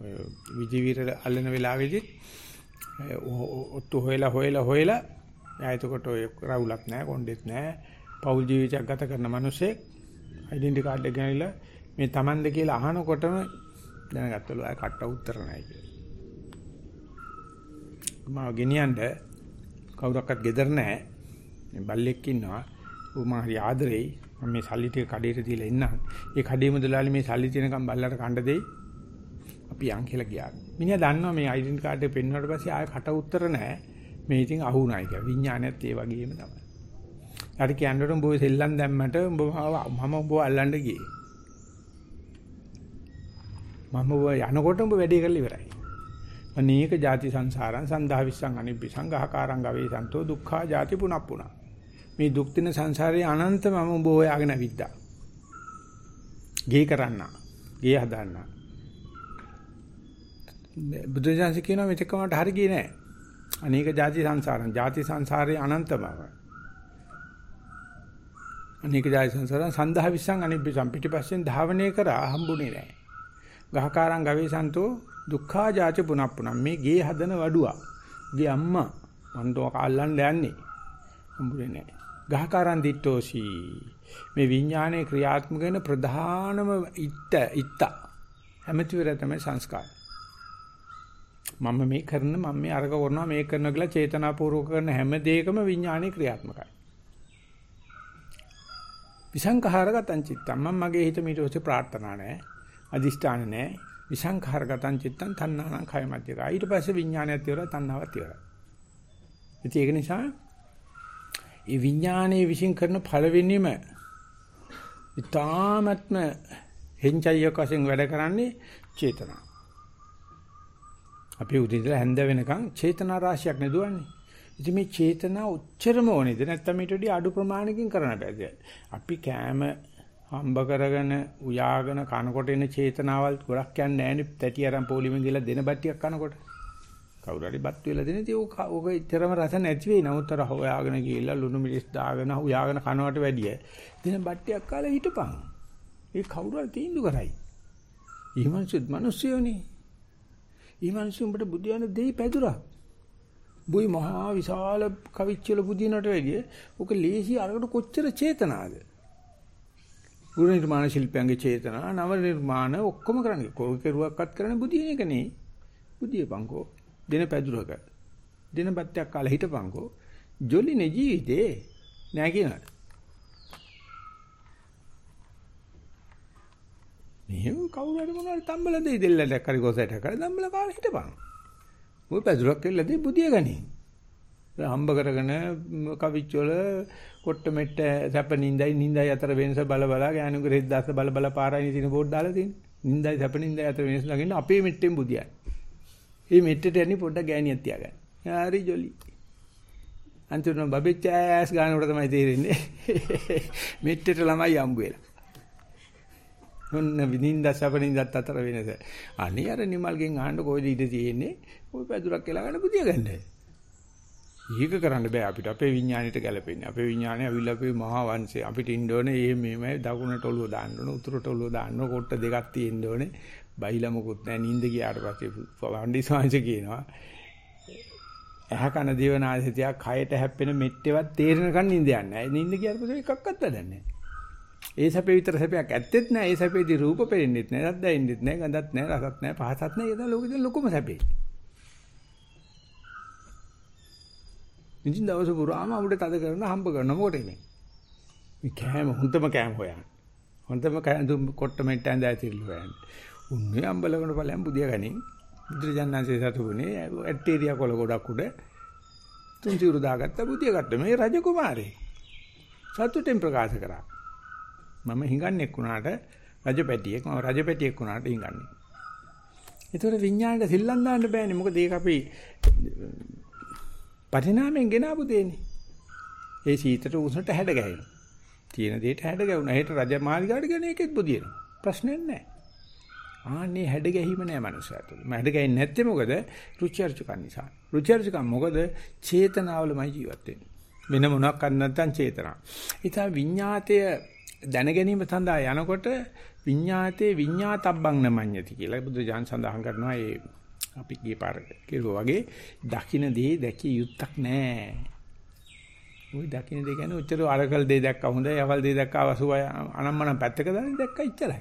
Speaker 1: ඔය විජීවීර අල්ලන වෙලාවේදී ඔත්තු හොයලා හොයලා හොයලා එයා එතකොට ඔය රවුලක් නැහැ කොණ්ඩෙත් නැහැ පෞල් ජීවිතයක් ගත කරන මිනිස්සෙක් ඩෙන්ටි කාඩ් එක ගෙනilla මේ Tamande කියලා අහනකොටම දැනගත්තලු අය කට්ට උත්තර නැහැ කියලා. මම ගෙනියන්න කවුරක්වත් ගෙදර නැහැ. මේ බල්ලෙක් ඉන්නවා. ඌ මා හරි ආදරෙයි. මම මේ සල්ලි ටික කඩේට දීලා ඉන්නම්. ඒ කඩේ මුදලාලි මේ සල්ලි තියෙනකම් බල්ලට කණ්ඩ දෙයි. අපි යන් කියලා ගියා. මිනිහා දන්නවා මේ ඩෙන්ටි කාඩ් එක පෙන්වුවාට පස්සේ ආයෙ කට උත්තර නැහැ. මේ ඉතින් අහුණයි කියලා. විඥානයත් ඒ වගේම තමයි. ඊට කියන්නට උඹ සෙල්ලම් දැම්මට උඹ මම උඹ අල්ලන්න ගියේ. මම ඔබ යනකොට උඹ වැඩේ කරලා ඉවරයි. අනේක ಜಾති සංසාරං සන්දා විස්සං අනිබ්බි සංඝහකාරං ගවේ සන්තෝ දුක්ඛා ಜಾති පුනප්පුනා. මේ දුක් දින සංසාරයේ අනන්ත මම ඔබ හොයාගෙන විද්දා. ගේ කරන්න. ගේ හදන්න. බුදුජානක කියනවා මෙතක මට හරි ගියේ නෑ. අනේක ಜಾති සංසාරම්. ಜಾති සංසාරයේ අනන්තමම. අනේක ಜಾති සංසාරම් සන්දහ විස්සන් අනිබ්බ සම්පිටිපස්සෙන් ධාවනය කරා හම්බුනේ නෑ. ගහකාරං ගවේසන්තෝ දුක්ඛා ජාති පුනප්පුනම් මේ ගේ හදන වඩුවා. ගේ අම්මා මන්තෝ කල්ලන්න යන්නේ. හම්බුනේ නෑ. ගහකාරං දිට්ඨෝසි මේ විඥානයේ ක්‍රියාත්මක වෙන ප්‍රධානම ඉත්ත ඉත්ත හැමතිවර තමයි සංස්කාර මම මේ කරන මම මේ අරක කරනවා මේ කරනවා කියලා චේතනාපූර්වක කරන හැම දෙයකම විඥානයේ ක්‍රියාත්මකයි විසංඛාරගතං චිත්තම් මම මගේ හිත මීට ඔස්සේ ප්‍රාර්ථනා නැහැ අදිෂ්ඨාන නැහැ. විසංඛාරගතං චිත්තං තණ්හාණං khය මැදක. ඊට පස්සේ විඥානයත් ඉවරයි තණ්හාවත් ඉවරයි. ඉතින් ඒක නිසා ඒ විඥානයේ විශ්ින් කරන පළවෙනිම ඊ타ත්ම හෙන්චයියක් වශයෙන් වැඩ කරන්නේ චේතනා. අපි උදේට හැන්ද වෙනකන් චේතනා රාශියක් නෙදුවන්නේ. ඉතින් මේ චේතනා උච්චරම ඕනේද නැත්නම් ඊට වඩා අඩු ප්‍රමාණකින් කරන්න බෑද? අපි කෑම හම්බ කරගෙන උයාගෙන කනකොට එන චේතනාවල් ගොඩක් යන්නේ නැහැනේ. තැටි අරන් පොලිමෙන් ගිහලා දෙන බට්ටියක් කනකොට. කවුරු හරි බත් වෙලා දෙන ඉතින් ඕක ඕක ඉතරම රස නැති වෙයි. නමුත් අර හොයාගෙන ගිහිල්ලා ලුණු මිරිස් දාගෙන උයාගෙන කනවට වැඩිය දෙන බට්ටියක් කාලා හිටපන්. ඒ කවුරු හරි තීන්දුව කරයි. ඊමණසුත් මිනිස්සුයෝනේ. ඊමණසු උඹට බුදියන දෙයි පැදුරා. බුයි මහා විශාල කවිච්චල බුදිනට වැඩිය ඕක ලේසි අරකට කොච්චර චේතනාද? ගුණ නිර්මාණ ශිල්පයන්ගේ චේතනා නව නිර්මාණ ඔක්කොම කරන්නේ. කොයි කෙරුවක්වත් කරන්නේ බුදියන එකනේ. බුදියපන්කෝ. දින පැදුරක. දින බත්තයක් කාලා හිටපන්කෝ. ජොලිනේ ජීවිතේ නෑ කියනවාද? මෙහෙම කවුරු හරි මොනවාරි තම්බල දෙයි දෙල්ලක් හරි ගොසට කරලා තම්බල කාලා හිටපන්. මොයි පැදුරක් කෙල්ල දෙයි බුදිය ගනි. හම්බ කරගෙන කවිච් වල කොට්ට මෙට්ට සැප නින්දයි නින්දයි අතර වෙනස බල බල ගෑනුගේ රෙද්දාස බල බල පාරයි තියෙන බෝඩ් දාලා තියෙන්නේ. නින්දයි සැප නින්දයි අතර වෙනස ළඟින් අපේ මෙට්ටෙන් බුදියයි. මේ මෙට්ටට යන්නේ පොඩ්ඩක් ගෑණියක් තියාගන්න. හරි ජොලි. අන්තිමට බබෙච්ච ඇස් ගන්නකොට තමයි තේරෙන්නේ. මෙට්ටට ළමයි හම්බ වෙලා. ඔන්න විනින්ද සපනින්දත් අතර වෙනස. අනේ අර නිමල්ගෙන් අහන්න කොයිද ඉඳ තියෙන්නේ? ওই පැදුරක් කියලා ගන්න බුදිය ගන්න. ඊක කරන්න බෑ අපිට අපේ විඥාණයට ගැලපෙන්නේ. අපේ විඥාණය අවිල්ල අපේ මහා වංශය. අපිට ඉන්න ඕනේ මේ මේමයි දකුණට ඔළුව දාන්න ඕනේ, උතුරට ඔළුව දාන්න ඕනේ, කොට්ට දෙකක් තියෙන්න ඕනේ. බයිලා මොකුත් නැහැ. නිින්ද ගියාට පස්සේ වණ්ඩි සාංශ කියනවා. ඇහ කන දිවනාසිතිය කයට හැප්පෙන මෙට්ටේවත් තේරෙනකන් නිින්ද යන්නේ නැහැ. නිින්ද ගියාට පස්සේ එකක්වත් වැඩන්නේ නැහැ. ඒ සැපේ විතර සැපයක් ඇත්තෙත් නැහැ. ඒ සැපේදී රූප පෙරෙන්නෙත් නැහැ. රද්ද දැනෙන්නෙත් නැහැ. ගඳත් නැහැ. රසත් නැහැ. පහසත් නැහැ. ඒක ලෝකෙදී ලොකුම සැපේ. ඉතින් දවස පුරාම අපිට තද කරන හම්බ කරන මොකටද මේ? මේ කෑම හොඳම කෑම හොයන්න. හොඳම කෑම කොට්ට මෙට්ට ඇඳ ඇතිරිලු හොයන්න. උන්නේ අම්බලකට ඵලයන් බුදියා ගනින්. බුදුරජාණන්සේ සතුුනේ ඇටේරියා කොළ ගොඩක් උඩ තුන් සිවුරු දාගත්ත බුදියා ගත්ත මේ රජ කුමාරේ. සතුටෙන් ප්‍රකාශ කරා. මම හිඟන්නේක් වුණාට රජපැටියෙක් මම රජපැටියෙක් වුණාට හිඟන්නේ. ඒතර විඥාණයට සිල්ලම් දාන්න බෑනේ. මොකද ඒක අපි පරිණාමයෙන් ගෙනාවු දෙන්නේ. ඒ සීතට උසට හැඩ ගැහෙනවා. තියෙන දෙයට හැඩ ගැහුණා. හෙට රජ මාලිගාවට ගෙන ඒකෙත් බුදියනවා. ප්‍රශ්නයක් නැහැ. ආන්නේ හැඩ ගැහිම නෑ මනුස්සයාට. මම හැඩ ගැහෙන්නේ නැත්තේ මොකද? රුචි අරුචිකන් නිසා. රුචි අරුචිකන් මොකද? චේතනාවලමයි ජීවත් වෙන්නේ. වෙන මොනවක් කරන්න නැත්නම් චේතනාව. ඉතින් විඤ්ඤාතය දැන ගැනීම සඳහා යනකොට විඤ්ඤාතේ විඤ්ඤාතබ්බං නමඤ්ඤති කියලා බුදු ජාන් සඳහන් කරනවා ඒ අපි ගිය පාර කිරුවා වගේ දකින්න දේ දැකිය යුත්තක් නෑ. ওই දකින්න දේ කියන්නේ උච්චර අරකල් දේ දැක්කා හොඳයි යවල් දේ දැක්කා වසුවය අනම්මනම් පැත්තක දාලා දැක්කා ඉච්චරයි.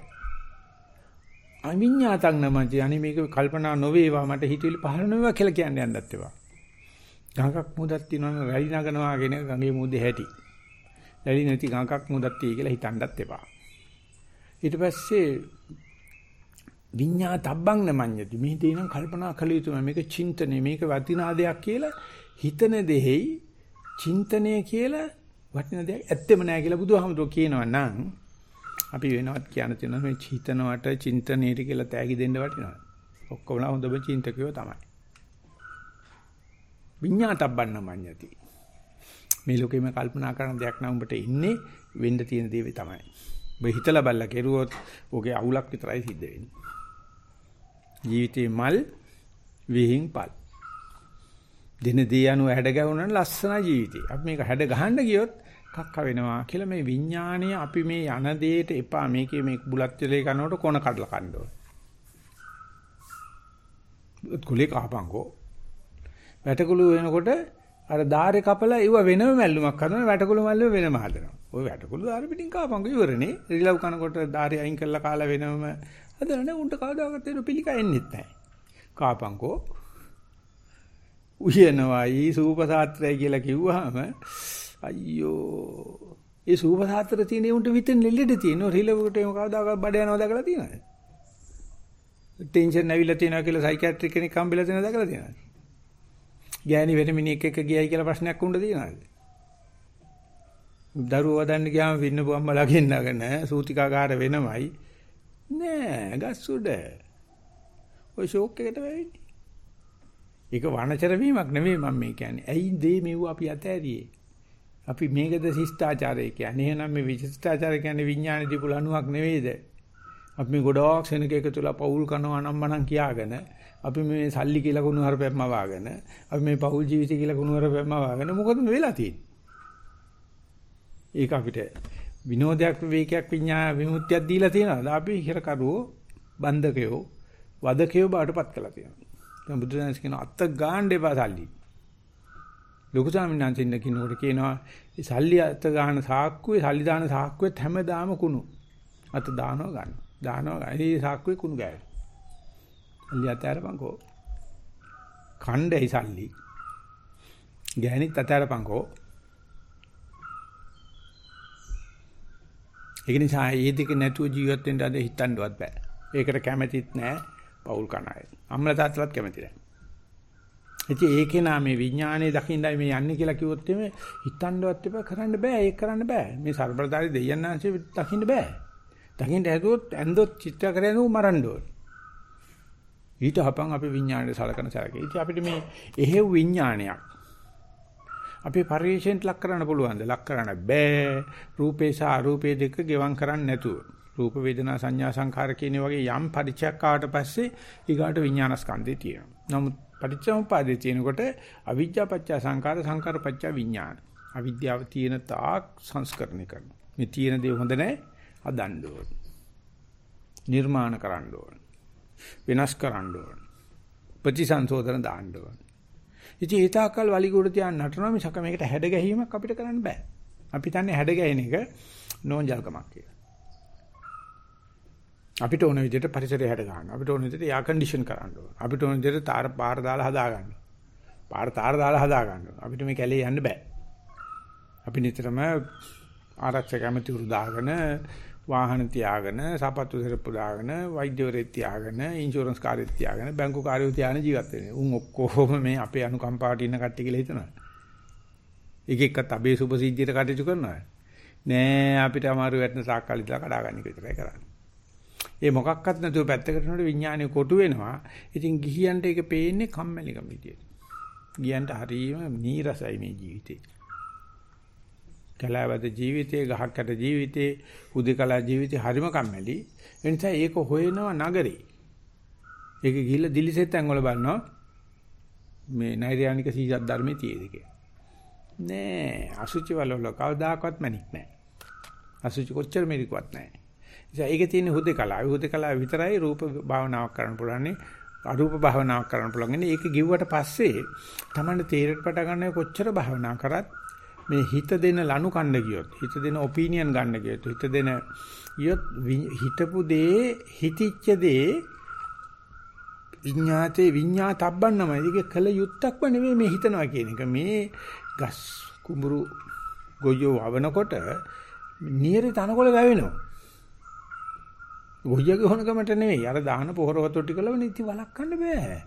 Speaker 1: අවිඤ්ඤාතං නමති අනේ මේක කල්පනා නොවේවා මට හිතවිලි පහළ නොවේවා කියලා කියන්නේ යන්නත් ඒවා. ගඟක් මුදක් තියෙනවනේ රැලි නගනවා කියන ගඟේ මුදේ හැටි. රැලි නැති ගඟක් මුදක් තියෙයි කියලා හිතන්නත් එපා. ඊට පස්සේ විඤ්ඤාතබ්බං නමඤ්ඤති. මේ දේ නම් කල්පනා කළ යුතුම මේක චින්තනය මේක වටිනා දෙයක් කියලා හිතන දෙෙහි චින්තනය කියලා වටින දෙයක් ඇත්තෙම නෑ කියලා බුදුහාමුදුරුවෝ කියනවා නම් අපි වෙනවත් කියන්න තියෙනවා මේ චිතනවට චින්තනීයට කියලා තෑගි දෙන්න වටිනවා. ඔක්කොම හොඳම චින්තකයෝ තමයි. විඤ්ඤාතබ්බන්න මඤ්ඤති. මේ ලෝකෙම කල්පනා කරන දෙයක් නම් උඹට ඉන්නේ වෙන්න තියෙන දේ තමයි. ඔබ හිතලා බලලා කෙරුවොත් ඔගේ අවුලක් විතරයි සිද්ධ වෙන්නේ. ජීවිතේ මල් විහිං පල්. දින දී යනු හැඩ ගැවුනන ලස්සන ජීවිතේ. අපි මේක හැඩ ගහන්න ගියොත් කක්ක වෙනවා කියලා මේ විඥාණය අපි මේ යන දෙයට එපා මේකේ මේ බුලත් වෙලේ කනකොට කොන කඩලා කන්න ඕන. කුලේ කහපංකෝ. වැටකුළු වෙනකොට අර ධාරේ කපලා ඉව වෙනම මැල්ලුමක් හදනවා වැටකුළු මැල්ලුම වෙනම හදනවා. ওই වැටකුළු ධාරේ පිටින් කහපංකෝ ඉවරනේ. රිලව් කනකොට ධාරේ අයින් කරලා කාලා වෙනම හදනනේ උන්ට කවදාකවත් ඒක පිළිකා එන්නෙත් නැහැ. කහපංකෝ උයනවායි සූපසාත්‍රය කියලා කිව්වහම අයියෝ. ඒ සූප සාත්‍ර තියෙන උන්ට විතර නෙල්ලෙඩ තියෙනවා. රිලවුට එම කවදාකවත් බඩ යනවා දැකලා තියෙනවද? ටෙන්ෂන් ඇවිල්ලා තියෙනවා කියලා සයිකියාට්‍රික් කෙනෙක් හම්බෙලා තියෙනවද දැකලා තියෙනවද? ගෑණි වෙන මිනිහෙක් එක්ක ගියයි කියලා ප්‍රශ්නයක් උණ්ඩ තියෙනවද? දරුවෝ වදන්න ගියාම පින්න බුම්මලා ගෙන්නගෙන සූතිකාගාර වෙනමයි. නෑ ගස් උඩ. ඔය ෂෝක් එකට වෙන්නේ. ඒක වනචර වීමක් නෙමෙයි මම මේ කියන්නේ. ඇයි දේ මෙව අපි අතෑරියේ? අපි මේකද ශිෂ්ටාචාරය කියන්නේ. එහෙනම් මේ විශිෂ්ටාචාරය කියන්නේ විඥාන දීපුල අණුවක් නෙවෙයිද? අපි මේ ගොඩාක් සෙනක එකතුලා පවුල් කරනවා අනම්මනම් කියාගෙන අපි මේ සල්ලි කියලා කුණු හරපැම්ම වාගෙන අපි මේ පවුල් ජීවිතය කියලා කුණු හරපැම්ම වාගෙන මොකද මේ වෙලා තියෙන්නේ? ඒක අපිට විනෝදයක් විවේකයක් විඤ්ඤා විමුක්තියක් දීලා තියෙනවා. අපි හිරකරුවෝ බන්ධකයෝ වදකයෝ බාටපත් කළා තියෙනවා. දැන් බුදුදහම කියන අත්ත ගාන්න එපා සල්ලි. ලොකු ස්වාමීන් වහන්සේ ඉන්න කිනෝට කියනවා මේ සල්ලි අත ගන්න සාක්කුවේ සල්ලි දාන සාක්කුවෙත් හැමදාම කුණු. අත දානවා ගන්න. දානවා ගන්න. ඒ සාක්කුවේ කුණු ගෑවෙන. සල්ලි අතෑරපන්කෝ. ඛණ්ඩයි සල්ලි. ගෑණිත් අතෑරපන්කෝ. ඒක නිසා ඒ දෙක නැතුව ජීවත් වෙන්න අද හිතන්නවත් බෑ. ඒකට කැමැතිත් නෑ පෞල් කන අය. අම්මලා තාත්තලාත් කැමති නෑ. ඉතින් ඒකේ නාමේ විඥානයේ දකින්නයි මේ යන්නේ කියලා කිව්වොත් එමේ හිතන්නවත් එපා කරන්න බෑ ඒක කරන්න බෑ. මේ ਸਰබලදාරි දෙයයන්ාංශේ දකින්න බෑ. දකින්න හැදුවොත් ඇන්දොත් චිත්‍ර කරේනු මරන්න ඕන. ඊට හපන් අපි විඥානයේ සලකන සලකේ. ඉතින් අපිට මේ එහෙව් විඥානයක් අපේ පරිශෙන්ට ලක් කරන්න පුළුවන්ද? ලක් කරන්න බෑ. රූපේ සහ අරූපේ දෙක ගෙවම් කරන්න නැතුව. රූප වේදනා සංඥා සංඛාර කියන වගේ යම් පරිචයක් ආවට පස්සේ ඊගාට විඥානස්කන්ධේ තියෙනවා. නමුත් පටිච්චසමුපාදේ තියෙනකොට අවිජ්ජා පත්‍ය සංඛාර සංඛාර පත්‍ය විඥාන. අවිද්‍යාව තියෙන තාක් සංස්කරණය කරනවා. මේ තියෙන දේ හොඳ නැහැ. හදන්න ඕන. නිර්මාණ කරන්න ඕන. වෙනස් කරන්න ඕන. ප්‍රතිසංශෝධන දාන්න ඕන. ඉතින් ඒ තාක්කල් වලිගුඩ තියන්න නටනවා මිසක මේකට හැඩ ගැහිමක් අපිට කරන්න බෑ. අපි තන්නේ හැඩ ගැහෙන එක නෝන්ජල්කමක් කියලා. අපිට ඕන විදිහට පරිසරය හැඩ ගන්න. අපිට ඕන විදිහට එයා කන්ඩිෂන් කරන්න ඕන. අපිට ඕන විදිහට තාර පාර දාලා හදා ගන්න. පාර තාර දාලා හදා ගන්න. අපිට මේ කැලේ යන්න බෑ. අපි නිතරම ආරක්ෂක ඇමතිවරු දාගෙන වාහන තියාගෙන, සපත්තු සරප්පු දාගෙන, වෛද්‍යවරයෙක් තියාගෙන, ඉන්ෂුරන්ස් කාර්යයක් තියාගෙන, බැංකු කාර්යයක් තියාගෙන ජීවත් වෙන්නේ. උන් ඔක්කොම මේ අපේ අනුකම්පාවට ඉන්න කට්ටිය කියලා හිතනවා. එක එක්කත් අබේ සුභ සිද්ධියට කටයුතු කරනවා. නෑ අපිට අමාරු වැටෙන සාක්කල් ඉදලා කඩා ගන්න එක විතරයි කරන්නේ. ඒ මොකක්වත් නැතුව පැත්තකට යනකොට විඥානය කොටු වෙනවා. ඉතින් ගිහියන්ට ඒක පේන්නේ කම්මැලිකම විදියට. ගියන්ට හරීම නීරසයි මේ ජීවිතේ. කලාවද ජීවිතේ ගහකට ජීවිතේ උදේකලා ජීවිතේ හරිම කම්මැලි. ඒ නිසා ඒක හොයනවා නගරේ. ඒක ගිහිල්ලා දිලිසෙත් ඇඟවල බලනවා මේ නෛර්යානික සීසත් ධර්මයේ තියෙද කියලා. නෑ අසුචි වල වල කවදාකවත් මැනික් නෑ. අසුචි කොච්චර මෙරිකුවත් නෑ. නිසා ඒකේ තියෙන හුදේකලාව හුදේකලාව විතරයි රූප භාවනාවක් කරන්න පුළුවන්නේ. අරූප භාවනාවක් කරන්න පුළුවන්. ඒක ගිව්වට පස්සේ තමයි තේරෙට පට ගන්න කොච්චර භාවනා කරත් මේ හිත දෙන ලනු කන්න ගියොත් හිත දෙන ඔපිනියන් ගන්න ගියොත් හිත දෙන යොත් හිතපු දේ හිතිච්ච දේ විඤ්ඤාතේ විඤ්ඤාතබ්බන්නමයි. ඒක කල යුත්තක්ම නෙමෙයි මේ හිතනවා කියන එක. මේ ගස් කුඹුරු ගොයෝ වවනකොට නියරේ තනකොළ වැවෙනවා. ගොයියගේ හොනකමට නෙමෙයි අර දාන පොහොර වතුර ටික ලවන ඉති වලක්වන්න බෑ.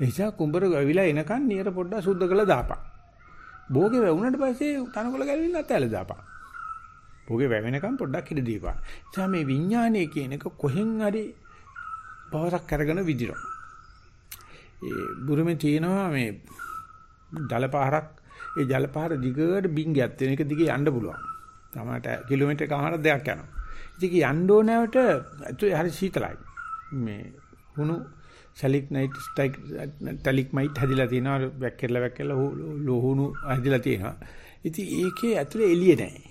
Speaker 1: එනිසා කුඹුර ගවිලා එනකන් නියර පොඩ්ඩක් සුද්ධ කරලා දාපන්. භෝගේ වැවුනට පස්සේ තනකොළ ගැලවින්න අතෑල දාපන්. භෝගේ වැවෙනකම් පොඩ්ඩක් ඉඳ දීපන්. එතන මේ විඥානය කියන එක කොහෙන් හරි පවරක් අරගෙන විදිනවා. ඒ බුරුමේ තියෙනවා මේ ජලපහරක් ඒ ජලපහර දිගට බින්ගයක් තියෙන එක දිගේ යන්න පුළුවන්. තමයි කිලෝමීටර් කමාරක් දෙකක් යනවා. ඉතින් යන්න ඕනෑවට හරි සීතලයි. මේ හුණු සැලික් නයිට් ස්ටයික් ටැලික් මයිට් හැදිලා තියෙනවා වැක්කෙලා වැක්කෙලා ලෝහුණු හැදිලා තියෙනවා. ඉතින් ඒකේ ඇතුලේ එළිය නැහැ.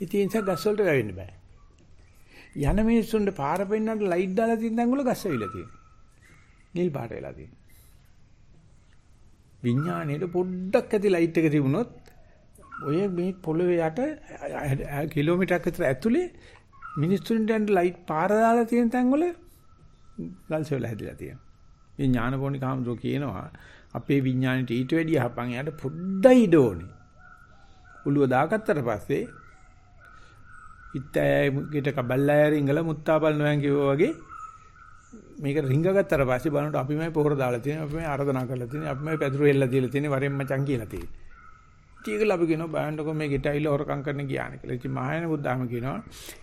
Speaker 1: ඉතින් ඒ නිසා ගස් වලට වැවෙන්න බෑ. යන මිනිස්සුන්ට පාර පෙන්නන්න ලයිට් දාලා තියෙන තැන් වල ගස් ඇවිල්ලා තියෙනවා. නිල් පාට වෙලා තියෙනවා. විඥාණයට පොඩ්ඩක් ඇති ලයිට් එක තිබුණොත් ඔය මේ පොළවේ යට කිලෝමීටරක් විතර ඇතුලේ මිනිස්සුන්ට යන ලයිට් පාර දාලා තියෙන තැන් වල ගල්ස වල හැදිලා තියෙනවා. මේ ඥානපෝණික හාමුදුරුවෝ කියනවා අපේ විඥාණයට ඊට වැඩිය හපන් යාට පොඩ්ඩයි ඩෝනේ. උළුව දාගත්තට පස්සේ ඉත්තෑගෙට කබල්ලායර ඉංගල මුත්තා බලනවා කිව්වා වගේ මේක රිංගගත්තට පස්සේ බලනකොට අපිමයි පොහොර දාලා තියෙන්නේ අපිමයි ආරාධනා කරලා තියෙන්නේ අපිමයි පැදුරු එල්ලලා දීලා තියෙන්නේ වරෙන් මචං කියලා තියෙන්නේ. ඊටකල අපි කියනවා බයන්ඩකෝ මේ ගෙට ඇවිල්ලා හොරකම් කරන්න ගියානේ කියලා. ඉතින් මහායන බුද්ධාම කියනවා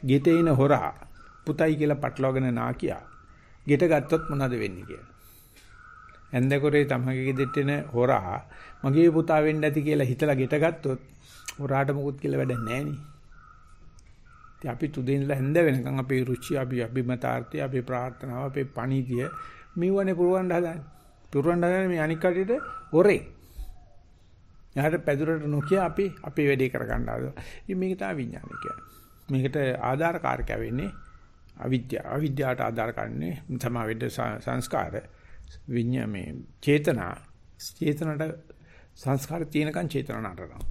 Speaker 1: ගෙට එන හොරා පුතයි කියලා පටලවාගෙන නාකියා. ගෙට ගත්තොත් මොනවද වෙන්නේ කියලා. ඇන්දකොරේ තමගේ ගෙදෙට්ට එන හොරා මගේ පුතා වෙන්න ඇති කියලා හිතලා ගෙට ගත්තොත් හොරාට මොකුත් කියලා වැඩක් නැහැ නේ. ඉතින් අපි තුදෙන්ලා හැඳ වෙනකන් අපේ රුචි අපි අභිමතාර්ථය අපේ ප්‍රාර්ථනාව අපේ පණිදිය මෙවනේ පුරවන්න හදන්නේ. පුරවන්න හදන්නේ මේ අනික් කටියට හොරේ. එහාට පැදුරට නොකිය අපි අපේ වැඩේ කරගන්න හදනවා. ඉතින් මේක තමයි විඥානය කියන්නේ. මේකට ආධාර කාර්කය වෙන්නේ අවිද්‍යාව. අවිද්‍යාවට ආධාර කරන්නේ තමයි වෙද්ද සංස්කාර විඤ්ඤා මේ චේතනා චේතනට සංස්කාර තියෙනකන් චේතන නටනවා.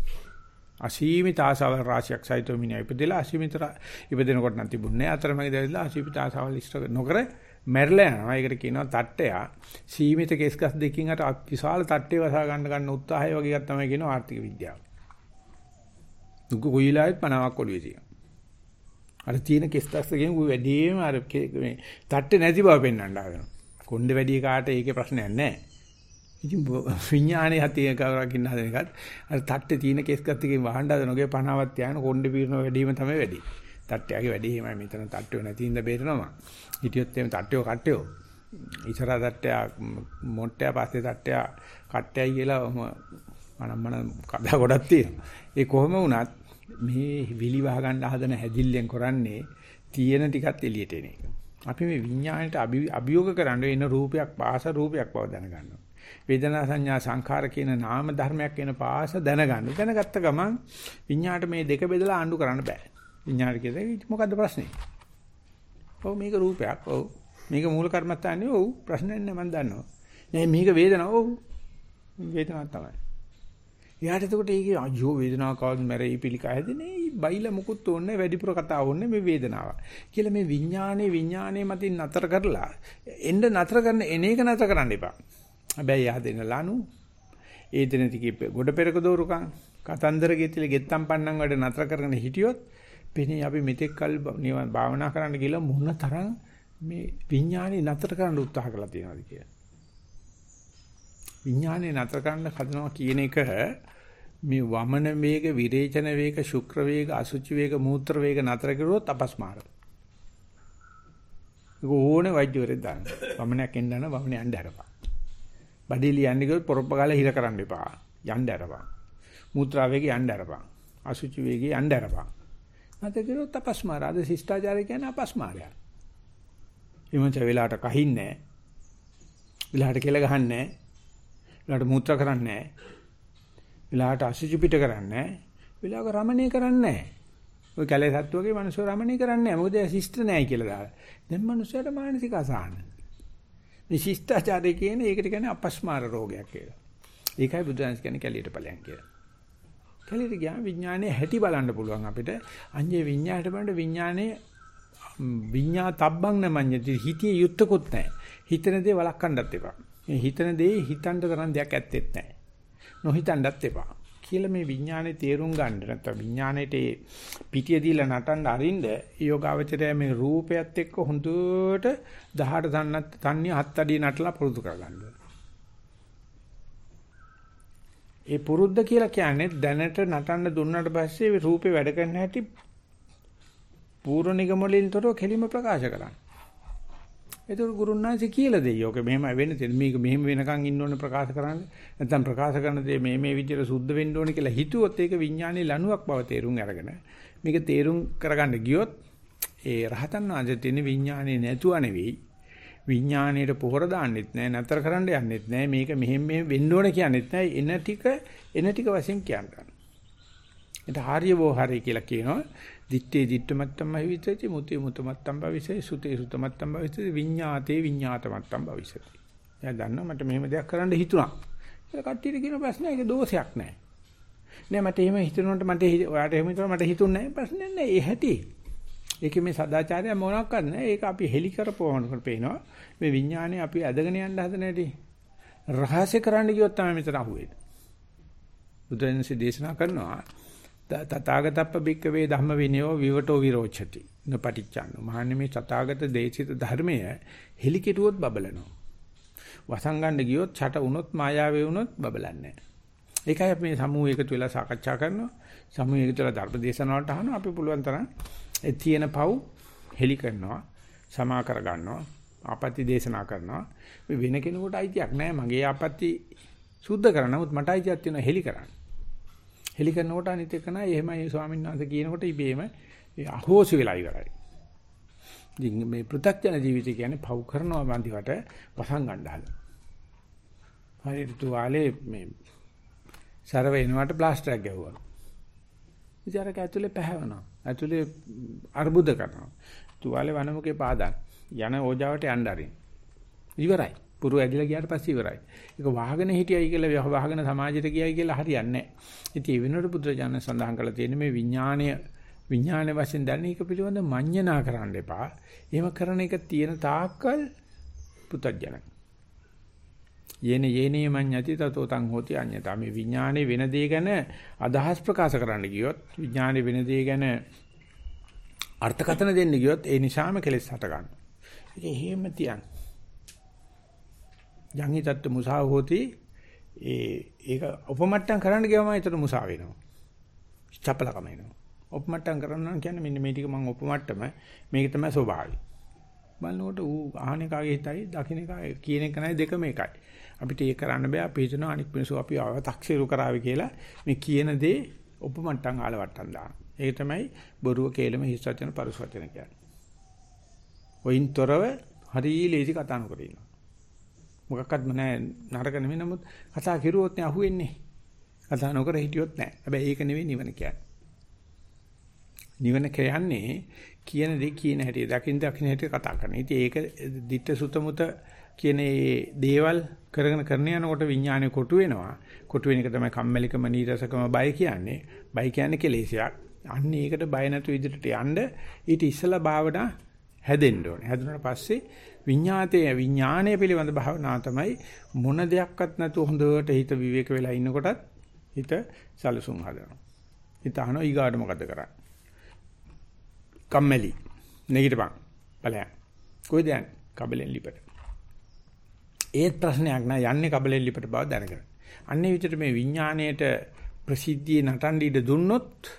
Speaker 1: අසීමිත ආසාවල් රාශියක් සහිතව මිනිහා ඉපදෙලා අසීමිත ඉපදෙනකොට නම් තිබුණේ අතරමැද දැවිලා අසීමිත ආසාවල් ඉෂ්ට නොකර මැරලා යනවා. ඒකට කියනවා තට්ටයා. සීමිත කෙස්කස් දෙකකින් අර විශාල තට්ටේ වසා ගන්න ගන්න උත්සාහය වගේ එකක් තමයි කියනවා ආර්ථික විද්‍යාව. දුක කොයිලාවත් පණාවක් ඔළුවේ තියෙනවා. අර තියෙන කෙස්කස් දෙකෙන් උ වැඩිම අර මේ තට්ටේ නැති බව පෙන්වන්න හදනවා. කොණ්ඩේ වැඩි කාට ඒකේ ප්‍රශ්නයක් නැහැ. ඉතින් විඥානේ හතිය කවරක් ඉන්න හදන එකත් අර තට්ටේ තියෙන කෙස්කස් දෙකෙන් වහන්න හදනෝගේ පණාවක් තියාන කොණ්ඩේ පීරන වැඩිම තමයි වැඩි. තට්ටයාගේ වැඩි එහෙමයි මෙතන තට්ටුව නැති ඉඳ බේරනවා. හිටියොත් එහෙම තට්ටුව කට්ටයෝ. ඉස්සරහ තට්ටයා මොට්ටයා පස්සේ තට්ටයා කට්ටයයි කියලා මනම්මන කඩා ගොඩක් තියෙනවා. ඒ කොහොම වුණත් මේ විලි වහ ගන්න හදන හැදිල්ලෙන් කරන්නේ තියෙන ටිකත් එළියට එන එක. අපි මේ විඥාණයට අභියෝග කරන්න එන රූපයක් පාස රූපයක් බව දැනගන්නවා. වේදනා සංඥා සංඛාර කියන නාම ධර්මයක් වෙන පාස දැනගන්න. දැනගත්ත ගමන් විඥාණයට මේ දෙක බෙදලා ආණ්ඩු කරන්න බෑ. විඥාණය කියන්නේ මොකද්ද ප්‍රශ්නේ? ඔව් මේක රූපයක්. ඔව්. මේක මූල කර්මස්ථානේ ඔව් ප්‍රශ්නයක් නෑ මම දන්නවා. නෑ මේක වේදනාව. ඔව්. වේදනාවක් තමයි. එයාට එතකොට ඒකේ අයෝ වේදනාව කවද මැරෙයි පිළිකා හැදෙන්නේ බයිලා මුකුත් ඕනේ වැඩිපුර කතා ඕනේ මේ වේදනාව. කියලා මේ විඥානේ විඥානේ මතින් නතර කරලා එන්න නතර කරන එන එක නතර කරන්න එපා. හැබැයි යා දෙන ලනු ඒ දින ටිකේ ගොඩ පෙරක දෝරුකම් කතන්දර ගෙතිල ගෙත්තම් පන්නම් වැඩ නතර කරගෙන හිටියොත් පෙනේ අපි මෙතෙක් කල් නිවන් භාවනා කරන්න ගිහලා මොන තරම් මේ විඥානේ නතර කරන්න උත්සාහ කරලා තියෙනවද කියලා. විඥානේ නතර කරන්න හදනවා කියන එක මේ වමන වේග, විරේචන වේග, ශුක්‍ර වේග, අසුචි වේග, මූත්‍ර වේග නතර කරුවොත් අපස්මාර. ඒක ඕනේ වෛද්‍යවරයෙක් දාන්න. වමනයක් එන්න යන වමනේ යන්න හරපා. බඩේලි යන්නේ කිව්වොත් පොරොප්ප ගාලා හිර කරන්න එපා. යන්න හරපා. මූත්‍රා වේගය යන්න හරපා. අසුචි වේගය යන්න හරපා. නැත කිරුවොත් අපස්මාර. අද ශිෂ්ටාචාරය කියන්නේ අපස්මාරයක්. එමන්ච වෙලාවට කහින්නේ නැහැ. වෙලාවට කෙල ගහන්නේ නැහැ. වෙලාවට මූත්‍රා කරන්නේ නැහැ. වෙලාවට අසුචි පිට කරන්නේ නැහැ. වෙලාවක රමණීය කරන්නේ නැහැ. ඔය කැලේ සත්තුවගේ මිනිස්සු රමණීය කරන්නේ නැහැ. මොකද ඒ ශිෂ්ට නැහැ කියලා දාලා. දැන් මිනිස්සුන්ට මානසික අසහන. මේ ශිෂ්ටාචාරය කියන්නේ ඒකට කියන්නේ අපස්මාර රෝගයක් කියලා. ඒකයි බුදුන්ස් කියන්නේ කැලියට ඵලයන් කියලා. කැලේට ගියාම විඥානයේ හැටි බලන්න පුළුවන් අපිට. අඤ්ඤේ විඥාණයට බලන්න විඥානයේ විඥා තබ්බං නමඤ්ඤති හිතිය යුත්තකුත් නැහැ. හිතන දේ වළක්වන්නත් එපා. මේ හිතන දේ හිතන්න තරම් දෙයක් ඇත්තෙත් නැහැ. නොහිතන්නත් එපා. කියලා මේ විඥානේ තේරුම් ගන්න නැත්නම් විඥාණයට පිටිය දීලා නටන්න අරින්න යෝගාවචරය මේ රූපයත් එක්ක හොඳට 18 තන්නත් තන්නේ හත් අඩිය නටලා පුරුදු කරගන්න ඒ පුරුද්ද කියලා කියන්නේ දැනට නටන්න දුන්නාට පස්සේ රූපේ වැඩ කරන හැටි පූර්ව නිගමවලින් තොරව කෙලිම ප්‍රකාශ කරන්න. ඒතර ගුරුනාංශ කියලා දෙයි. ඔක මෙහෙම වෙන්න තියෙන. මේක මෙහෙම වෙනකන් ඉන්න ඕනේ ප්‍රකාශ කරන්න. නැත්නම් ප්‍රකාශ කරන දේ මේ මේ විදිහට සුද්ධ වෙන්න ඕනේ කියලා හිතුවොත් ඒක විඥානයේ ලණුවක් බව තේරුම් අරගෙන මේක තේරුම් කරගන්න ගියොත් ඒ රහතන් වහන්සේ තියෙන විඥානේ නැතුව නෙවෙයි විඥාණයට පොහොර දාන්නෙත් නැහැ නතර කරන්න යන්නෙත් නැහැ මේක මෙහෙම මෙහෙම වෙන්න ඕන කියන්නෙත් නැහැ එන ටික එන ටික වශයෙන් කියන්න. ඒත් ආර්ය වෝහරි කියලා කියනවා දිත්තේ දිත්තමත්තම් භවිසති මුතේ මුතමත්තම් භවිසති සුතේ සුතමත්තම් භවිසති විඤ්ඤාතේ විඤ්ඤාතමත්තම් භවිසති. එයා දන්නවා මට මෙහෙම දෙයක් කරන්න හිතුණා. ඒක කට්ටියට කියන ප්‍රශ්නේ ඒක දෝෂයක් නෑ. නෑ මට එහෙම හිතනකොට මට ඔයාට එහෙම හිතුණා මට හිතුන්නේ නෑ ප්‍රශ්නේ නෑ ඒ හැටි. ඒකේ මේ සදාචාරය මොනවක් කරන්නේ ඒක අපි හෙලි කරපුවනකොට පේනවා මේ විඥානේ අපි ඇදගෙන යන්න හදන හැටි රහස්‍ය කරන්න ගියොත් තමයි මෙතන අහුවෙන්නේ බුදුන්සේ දේශනා කරනවා තථාගතප්ප බික්කවේ ධම්ම විනයෝ විවටෝ විරෝචති නපටිච්චන්න. මහන්නේ මේ තථාගත දේශිත ධර්මය හෙලිකෙටුවොත් බබලනවා. වසංගන්න ගියොත් ඡට වුණොත් මායාවේ වුණොත් බබලන්නේ නැහැ. ඒකයි අපි මේ සමූහ එකතු වෙලා සාකච්ඡා කරනවා. සමූහ එකතු වෙලා ධර්ම දේශන වලට අහනවා. අපි පුළුවන් තරම් ඒ තියෙන පව් හෙලි කරනවා. සමා කර ගන්නවා. ආපත්‍ය දේශනා කරනවා. මේ වෙන කෙනෙකුට අයිතියක් නැහැ. මගේ ආපත්‍ය සුද්ධ කරන්න. නමුත් මට අයිතියක් තියෙනවා හෙලි කරන්න. හෙලි කරනකොට අනිත් එක නයි එහෙමයි ස්වාමීන් වහන්සේ කියනකොට ඉබේම අහෝසි වෙලා ඉවරයි. ඉතින් මේ පෘථග්ජන ජීවිතය කියන්නේ පව් කරනවා වන්දිවට වසන් ගන්න හදන. හරියට තුවාලේ මේ සරව එනවට ප්ලාස්ටරයක් ගැහුවා. ඉතින් ඇතුලේ පැහැවෙනවා. ඇතුලේ අර්බුද කරනවා. තුවාලේ වනමුකේ පාදන් යන ඕජාවට යන්න ආරින්. ඉවරයි. පුරු ඇදිලා ගියාට පස්සේ ඉවරයි. ඒක වහගෙන හිටියයි කියලා වහගෙන සමාජයට ගියයි කියලා හරියන්නේ නැහැ. ඉතින් ඒ වෙනුවට බුදුරජාණන් සඳහන් කළා තියෙන්නේ මේ විඥාණය විඥාන වශයෙන් දැන එක පිළිබඳ මඤ්ඤණා කරන්න එපා. එහෙම කරන එක තියෙන තාක්කල් පුතඥයි. යේන යේනේ මඤ්ඤති තතෝ තං හෝති අඤ්ඤතා. මේ විඥානේ වෙන දේ ගැන අදහස් ප්‍රකාශ කරන්න ගියොත් විඥානේ වෙන දේ ගැන අර්ථකථන දෙන්න ගියොත් ඒ නිසාම කෙලෙස් හට ගන්නවා. ඒක එහෙම තියන්න. යංහි තත්ත්ව මුසා හෝති ඒ ඒක උපමට්ටම් කරන්න ගියම ඒතර මුසා වෙනවා. චපලකම එනවා. උපමට්ටම් කරනවා කියන්නේ මෙන්න මේ ටික මම උපමට්ටම මේක තමයි ස්වභාවය. බලනකොට ඌ අහන එකගේ හිතයි දකින්න එකයි කියන එක නයි දෙකම එකයි. අපිට ඒක කරන්න බෑ අපි හිතනවා අනික් මිනිස්සු අපි ආව තක්සේරු කරાવી කියලා මේ කියන දේ උපමට්ටම් ආලවට්ටම් දාන. ඒක තමයි බොරුව කේලම හිස් වචන පරුස වචන කියන්නේ. ඔයින්තරව හරි ලේසි කතා නොකර ඉන්නවා. මොකක්වත් නෑ නරක නෙමෙයි නමුත් කතා කිරුවොත් නේ අහුවෙන්නේ. කතා නොකර හිටියොත් නෑ. හැබැයි ඒක නෙවෙයි නිවන කියන්නේ. නිවන කියන්නේ කියන දේ කියන හැටි දකින්න දකින්න හැටි කතා කරන. ඉතින් ඒක ditta සුතමුත කියන මේ දේවල් කරගෙන කරන යනකොට විඥානය කොටු වෙනවා. කොටු වෙන එක තමයි කම්මැලිකම නීරසකම බය කියන්නේ. බය කියන්නේ කෙලෙසයක්. අන්න ඒකට බය නැතු ඉදිරියට යන්න ඊට ඉස්සලා භාවනා හැදෙන්න ඕනේ. හැදුනට පස්සේ විඤ්ඤාතයේ විඥානය පිළිබඳ භාවනාව තමයි මොන දෙයක්වත් නැතුව හොඳට හිත විවේක වෙලා ඉන්නකොටත් හිත සලසුම් හදනවා. හිත අහනවා ඊගාට මොකද කරන්නේ? කම්මැලි. නැගිටපන්. බලයන්. කොයිද යන්නේ? කබලෙන් ලිපට. ඒත් ප්‍රශ්නයක් නෑ යන්නේ කබලෙන් ලිපට බව දැනගන්න. අන්නේ විදිහට මේ විඥාණයට ප්‍රසිද්ධිය නටන්න ඉඩ දුන්නොත්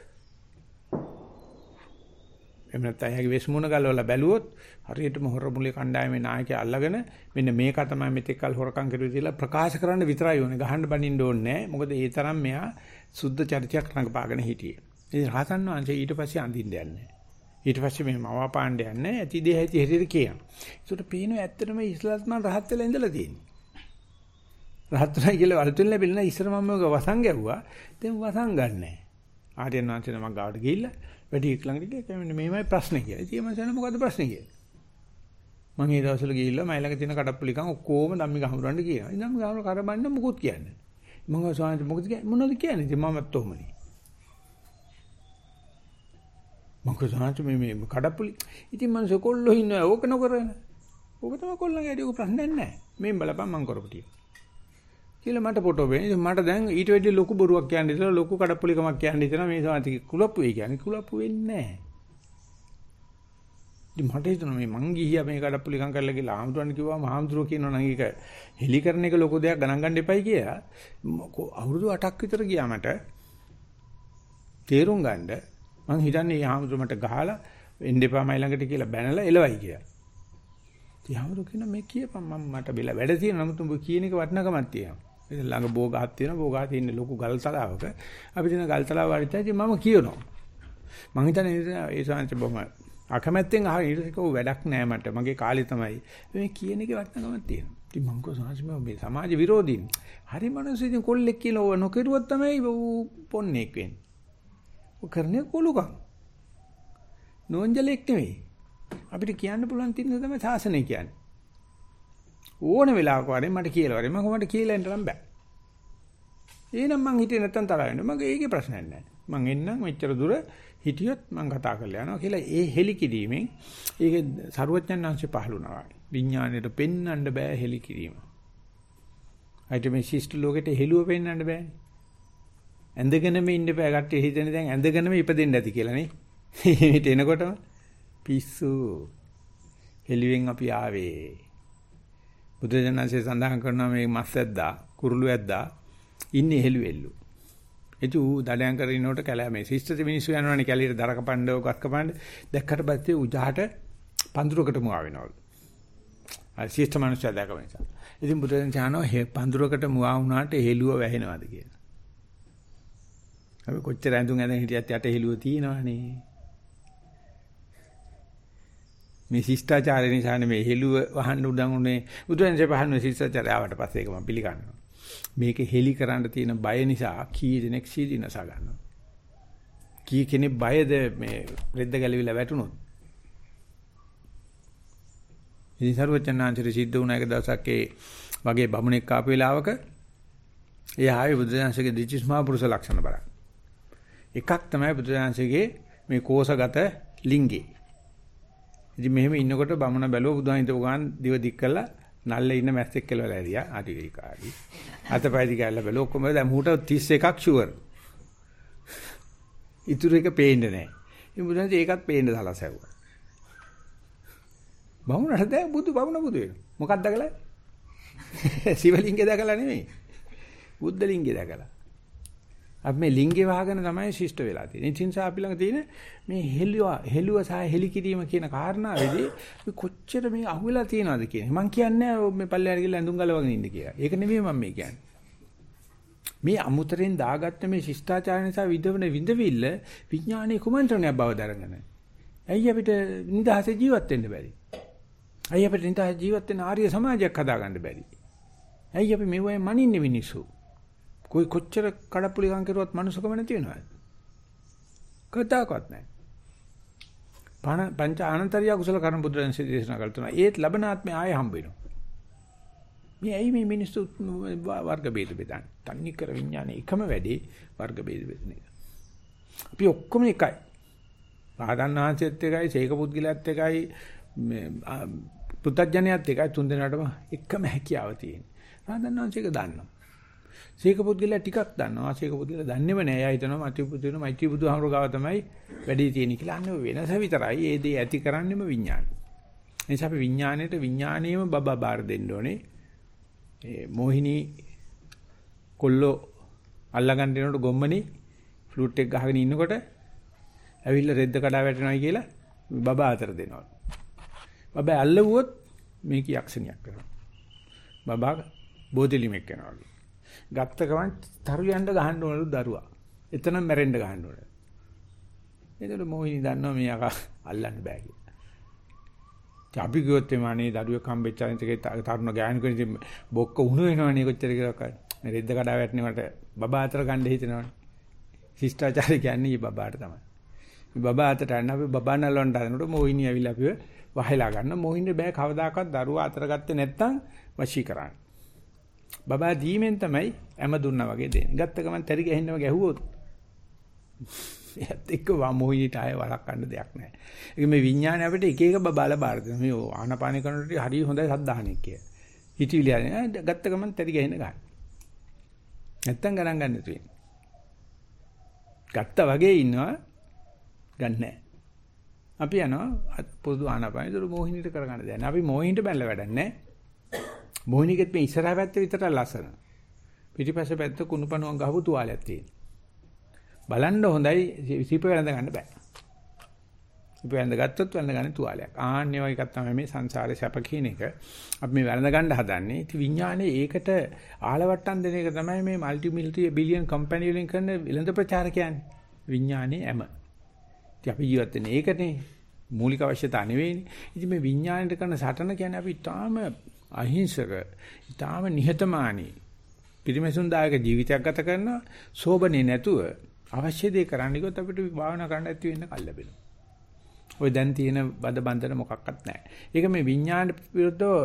Speaker 1: එහෙම නැත්නම් එයාගේ වෙස්මුණ ගලවලා බැලුවොත් හරියටම හොරමුලේ කණ්ඩායමේ නායකයා අල්ලගෙන මෙන්න මේක තමයි මෙතෙක් කල් හොරකම් කරුවේ කියලා ප්‍රකාශ කරන්න විතරයි ඕනේ. ගහන්න බනින්න ඕනේ නැහැ. මොකද ඒ තරම් මෙයා සුද්ධ චරිතයක් රඟපාගෙන හිටියේ. ඉතින් රහතන් වහන්සේ ඊට පස්සේ අඳින්න යන්නේ. ඊට පස්සේ මේ මවා පාණ්ඩ යන්නේ ඇති දෙය ඇති හැටියට කියනවා. ඒකට පේනවා ඇත්තටම ඉස්ලාත්මන් රහත් වෙලා ඉඳලා තියෙන්නේ. රහත් වෙලා කියලා වලතුන් ලැබෙලා ඉස්සර මම ඔක වසන් ගැව්වා. දැන් වසන් ගන්නෑ. ආර්යයන් වහන්සේ නමක් ගාවට ගිහිල්ලා වැඩි එක් ළඟට ගියා කියන්නේ මේමයි ප්‍රශ්නේ කියලා. ඉතින් මම කියනවා මොකද්ද ප්‍රශ්නේ කියලා. මම ඒ දවස්වල ගිහිල්ලා මයි ළඟ තියෙන කඩප්පුලිකන් ඔක්කොම ධම්මික හමුරන්න කියනවා. ඉතින් ධම්මික හමුර කරබන්න මොකුත් කියන්නේ. මම ස්වාමීන් මොකද කියන්නේ මොනවද කියන්නේ? ඉතින් මමත් ඔහමනේ. මොකද සාංශ මේ මේ කඩප්පුලි. ඉතින් මනුස්ස කොල්ලෝ ඉන්නවා ඕක නොකරන. ඕක තමයි කොල්ලන්ගේ ඇදී ඕක ප්‍රශ්නයක් නැහැ. මේ බලපන් මං කරපු ටික. කියලා මට ෆොටෝ වෙන්නේ. ඉතින් මට දැන් ඊට වැඩි ලොකු බොරුවක් කියන්න ඉතලා ලොකු කඩප්පුලිකමක් කියන්න ඉතලා මේ සාන්ති කුලප්පු වෙයි කියන්නේ කුලප්පු වෙන්නේ නැහැ. ඉතින් මට හිතුණා මේ මං ගිහියා මේ කඩප්පුලිකම් කරලා ගිහලා ආම්තුරන් කිව්වා මහාම්තුරෝ කියනවා නම් ඒක හෙලි කරන එක ලොකු දෙයක් ගණන් ගන්න එපයි කියලා. අවුරුදු 8ක් විතර ගියා මට තේරුම් ගන්න මං හිතන්නේ ආම්තුර මට ගහලා එන්න එපා මයි ළඟට කියලා බැනලා එලවයි කියලා. ඉතින් ආම්තුර කියනවා මේ කියපන් මම මට බෙල වැඩ තියෙනවා නමුත් උඹ කියන එක වටිනකමක් තියෙනවා. ඉතින් ළඟ බෝගහක් තියෙනවා. බෝගහ තියෙන ලොකු ගල් තලාවක අපි දින ගල් තලාව වරිතා ඉතින් මම කියනවා. මං හිතන්නේ ඒ සංච බොම අකමැත්තෙන් අහගෙන ඊට පස්සේ වැඩක් නෑ මට. මගේ කාලේ තමයි. මේ කියන එකේ වටිනකමක් තියෙනවා. ඉතින් මං කෝ සංච මේ සමාජ විරෝධීන් හරි මනස ඉතින් කොල්ලෙක් කියලා ඕව නොකිරුවොත් තමයි ඌ පොන්නේක් වෙන්නේ. ඔය කරන්නේ කොලුකම් නෝන්ජලෙක් නෙවෙයි. අපිට කියන්න පුළුවන් තින්න තමයි සාසනය කියන්නේ. ඕන වෙලාවක වරේ මට කියලා වරේ මම මට කියලා එන්න නම් බෑ. එහෙනම් මං හිතේ නැත්තම් තරහ වෙනවා. මගේ ඒකේ ප්‍රශ්නයක් නැහැ. මං එන්නම් මෙච්චර දුර හිටියොත් මං කතා කරලා යනවා කියලා ඒ හෙලි කිරීමෙන් ඒකේ සරුවඥාන්ංශය පහළුණා. විඥාණයට පෙන්වන්න බෑ හෙලි කිරීම. අයිට මේ ශිෂ්ට ලෝකෙට හෙළුව පෙන්වන්න බෑනේ. ඇඳගෙනම ඉන්න බෑ කට්ටිය හිතන්නේ දැන් ඇඳගෙනම ඉපදෙන්න ඇති කියලා නේ. හිට එනකොටම පිස්සු. හෙළුවෙන් අපි ආවේ. බුදුජානසී සඳහන් කරනවා මේ මස් ඇද්දා, කුරුළු ඇද්දා ඉන්නේ හෙළුවෙල්ලු. එතු දඩයන් කරිනකොට කැලෑ මේ ශිෂ්ට මිනිස්සු යනවනේ කැලියට දර කපන්න ගස් කපන්න දැක්කට පස්සේ උජහට පඳුරකට මුවා වෙනවලු. අර ශිෂ්ට මිනිස්සු දැකම නිසා. ඉතින් බුදුන් කියනවා පඳුරකට මුවා වුණාට හෙළුව වැහෙනවද කියලා. අපි කොච්චර ඇඳුම් ඇඳන් හිටියත් යට හෙළුව තියෙනවනේ. මේ ශිෂ්ටාචාරය නිසානේ මේ හෙළුව වහන්න උඩන් උනේ බුදුන්සේ පහන්න ශිෂ්ටාචාරය ආවට පස්සේ ඒක මම පිළිගන්නවා. මේක හෙලි කරන්න තියෙන බය නිසා කී දෙනෙක් සීදීනස ගන්නවා. කී කෙනෙක් බයද මේ රෙද්ද ගැලවිලා වැටුනොත්. ඉතින් සරුවචනාංශරි සිද්ධ වුණා එක දවසක් ඒ වගේ බමුණෙක් ආපු වෙලාවක ඒ ආවේ බුදුදහමගේ දිචිස්මා පුරුෂ ලක්ෂණ බලන්න. එකක් තමයි බුදුදහමගේ මේ කෝසගත ලිංගේ. ඉතින් මෙහෙම ඉන්නකොට බමුණ බැලුව බුදුහාම හිටපු ගමන් දිව දික් කළා නල්ලේ ඉන්න මැස්සෙක් කියලා ඇරියා. ආදි කාරි. අතපය දිග ඇල්ල බැලුව ඔක්කොම දැන් මූට 31ක් ෂුවර්. ඉතුරු එක පේන්නේ නැහැ. ඉතින් බුදුන් ඒකත් පේන්න දාලා සැවුවා. බමුණට දැන් බුදු බමුණ බුදු වෙනවා. මොකක්ද දැකලා? සිවලිංගේ දැකලා නෙමෙයි. බුද්ධ ලිංගේ දැකලා. අපි මේ ලිංගේ වහගෙන තමයි ශිෂ්ට වෙලා තියෙන්නේ. ඒ නිසා අපි ළඟ තියෙන මේ හෙළුව හෙළුව සහ හෙලි කිරීම කියන කාරණාවේදී මේ කොච්චර මේ අහුවෙලා තියෙනවද කියන්නේ. මම කියන්නේ මේ පල්ලෙහාට ගිහලා ඇඳුම් ගලවගෙන ඉන්න කියලා. ඒක නෙමෙයි මම මේ කියන්නේ. මේ අමුතරෙන් දාගත්ත මේ ශිෂ්ටාචාර නිසා විදවන විඳවිල්ල විඥානයේ කුමන්ත්‍රණයක් බව දරගෙන. ඇයි අපිට නිදහසේ ජීවත් වෙන්න බැරි? ඇයි අපිට නිදහසේ ජීවත් වෙන්න ආර්ය සමාජයක් හදාගන්න බැරි? ඇයි අපි මෙවයි මනින්නේ මිනිස්සු? કોઈ කොච්චර කඩපුලිකම් කරුවත් මනුස්සකම නැති වෙනවද? කතාකවත් නැහැ. පණ පංච ආනන්තරිය කුසල කර්ම බුදුරජාණන් ශ්‍රී දේශනා කළ තුන. ඒත් ලබන ආත්මේ ආයෙ හම්බ වෙනවා. මේ ඇයි මේ මිනිස්සු වර්ග ભેද බෙදන්නේ? තන්නේ කර විඥානේ එකම වැඩේ වර්ග ભેද බෙදන එක. අපි ඔක්කොම එකයි. ආදන්නාංශයත් එකයි, සීක පුද්ගලයාත් එකයි, පුත්තජනයාත් එකයි තුන් දෙනාටම එකම හැකියාව තියෙනවා. ආදන්නාංශයක දන්නවා. සීක පුද්ගලයා ටිකක් දන්නවා. සීක පුද්ගලයා දන්නේම නෑ. එයා හිතනවා මෛත්‍රී පුදුන මෛත්‍රී බුදුහාමුදුර ගාව තමයි වැඩි තියෙන්නේ කියලා. අන්න වෙනස විතරයි. ඒ දේ ඇති කරන්නේම විඥානය. එනිසා අපි විඥාණයට විඥාණයම බබා බාර දෙන්න ඕනේ. ඒ මොහිනී කොල්ලෝ අල්ලගන්න යනකොට ගොම්මනි ෆ්ලූට් එක ගහගෙන ඉන්නකොට ඇවිල්ලා රෙද්ද කඩා වැටෙනවා කියලා බබා අතර දෙනවා. බබා අල්ලුවොත් මේක යක්ෂණියක් කරනවා. බබා බෝධිලිමෙක් වෙනවා. ගත්ත ගමන් තරුයන්ඩ ගහන්න ඕනලු දරුවා. එතනම මැරෙන්න ගහන්න ඕන. එතකොට මොහිනි දන්නවා මේ අක අල්ලන්න බෑ කියලා. අපි ගියොත් එමානේ දරුවෙක් හම්බෙච්ච අනිතකේ තරුණ ගෑනු කෙනෙක් බොක්ක උණු වෙනවනේ කොච්චර කියලා කයි. මේ රෙද්ද කඩා වැටෙනවට බබා අතර ගන්න හිතනවනේ. ශිෂ්ටාචාරය කියන්නේ මේ බබාට තමයි. මේ බබා අතට යන අපි බබා නලවන්න හදනකොට මොහිනි ඇවිල්ලා අපිව වහලා ගන්න. මොහින්ද බෑ කවදාකවත් දරුවා අතර ගත්තේ නැත්තම් වශී කරන්නේ. බබා දීමෙන් තමයි ඇම දුන්නා වගේ දෙන්නේ. ගත්ත ගමන් තරි ගහින්නම ගැහුවොත් එයත් එක්ක වමෝහිට ආය වළක්වන්න දෙයක් නැහැ. ඒක මේ විඥානය අපිට එක එක බබාලා බාර දෙනවා. මේ ආනපාන කරනකොට හරිය හොඳයි සද්ධාහනෙක් කිය. හිතවිලි ආනේ ගත්ත ගමන් තරි ගහින්න ගන්න. නැත්තම් ගණන් ගන්න තියෙන්නේ. ගත්ත වගේ ඉන්නවා ගන්නෑ. අපි යනවා පොදු ආනපාන දරු මොහිනිට කරගන්න දැන්. අපි මොහිනිට බැලලා වැඩක් නැහැ. මොහිනිගෙත් මේ ඉස්සරහා පැත්ත විතර ලස්සන. පිටිපස්ස පැත්ත කුණුපණුවන් ගහපු තුවාලයක් තියෙනවා. බලන්න හොඳයි සිප වැළඳ ගන්න බෑ. සිප වැළඳ ගත්තොත් වැළඳ ගන්න තුවාලයක්. ආන්නේ වගේ එකක් තමයි මේ සංසාරේ සැප කියන එක. අපි මේ වැළඳ ගන්න හදන්නේ. ඉතින් විඥානේ ඒකට ආලවට්ටම් දෙන එක තමයි මේ মালටි මිලිටරි බිලියන් කම්පැනි වලින් කරන විලඳ ප්‍රචාර කියන්නේ. විඥානේ ඇම. ඉතින් අපි ජීවත් වෙන්නේ ඒකනේ. මූලික අවශ්‍යතාව නෙවෙයිනේ. ඉතින් මේ විඥාණයට කරන සටන කියන්නේ අපි තාම අහිංසක, ඊටාම නිහතමානී පිරිමැසුන් දායක ජීවිතයක් ගත කරනවා සෝබනේ නැතුව අවශ්‍ය දේ කරන්න ගියොත් අපිට භාවනා කරන්න ඇති වෙන්න කල් ලැබෙනවා. ඔය දැන් තියෙන බද බන්ධන මොකක්වත් නැහැ. ඒක මේ විඥාන විරුද්ධව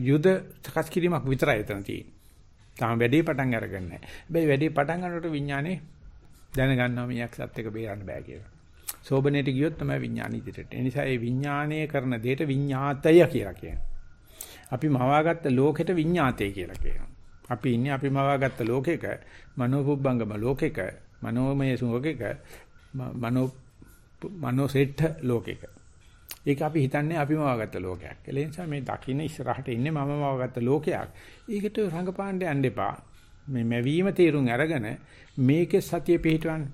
Speaker 1: යුද සකස් කිරීමක් විතරයි එතන තියෙන්නේ. තාම වැඩේ පටන් අරගෙන නැහැ. හැබැයි වැඩේ පටන් ගන්නකොට විඥානේ දැනගන්නවා මේක් සත් එක බේරන්න බෑ කියලා. සෝබනේට ගියොත් තමයි විඥාන ඉදිරියට. ඒ නිසා මේ විඥානය කරන දෙයට විඥාතය කියලා කියනවා. අපි මවාගත්ත ලෝකෙට විඤ්ඤාතය කියලා කියනවා. අපි ඉන්නේ අපි මවාගත්ත ලෝකෙක මනෝපුබ්බංගම ලෝකෙක මනෝමය සුඛෙක මනෝ මනෝ සෙට්ඨ ලෝකයක. ඒක අපි හිතන්නේ අපිම වගත්ත ලෝකයක්. ඒ නිසා මේ දකින්න ඉස්සරහට ඉන්නේ මමම වගත්ත ලෝකයක්. ඒකට රංගපාණ්ඩ යන්න එපා. මේ මැවීම තීරුම් අරගෙන මේකේ සතිය පිහිටවන්න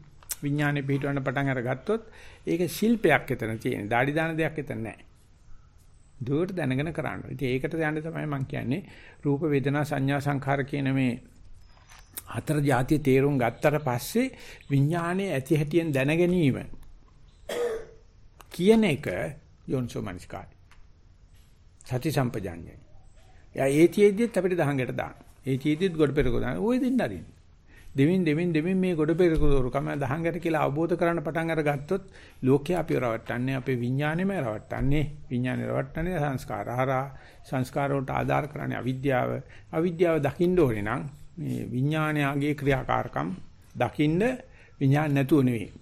Speaker 1: විඥානේ පිහිටවන්න පටන් අරගත්තොත් ඒක ශිල්පයක් එතන තියෙන. দাঁඩි දාන දෙයක් එතන නැහැ. දුවට දැනගෙන කරන්න. ඉතින් ඒකට යන්න තමයි මම කියන්නේ රූප වේදනා සංඥා සංඛාර කියන මේ හතර જાතිය තේරුම් ගත්තට පස්සේ විඥානයේ ඇති හැටියෙන් දැන ගැනීම කියන එක යොන්සෝ මනස්කාරය. සති සම්පජාඤ්ඤය. යා ඒතියෙද්දිත් අපිට දහංගට දාන. ඒතියෙද්දිත් ගොඩ පෙරක දාන. ওই දින්න අරින්න. දෙමින් දෙමින් දෙමින් මේ ගොඩ පෙරක දෝරුකම දහංගට කියලා අවබෝධ කරන්න පටන් අරගත්තොත් ලෝකේ අපි රවට්ටන්නේ අපේ විඥාණයම රවට්ටන්නේ. විඥාණය රවට්ටන්නේ සංස්කාර. හරහා සංස්කාර වලට ආධාර කරන්නේ අවිද්‍යාව. අවිද්‍යාව දකින්න ඕනේ නම් මේ විඥානයගේ ක්‍රියාකාරකම් දකින්න විඥාන නැතුව නෙවෙයි.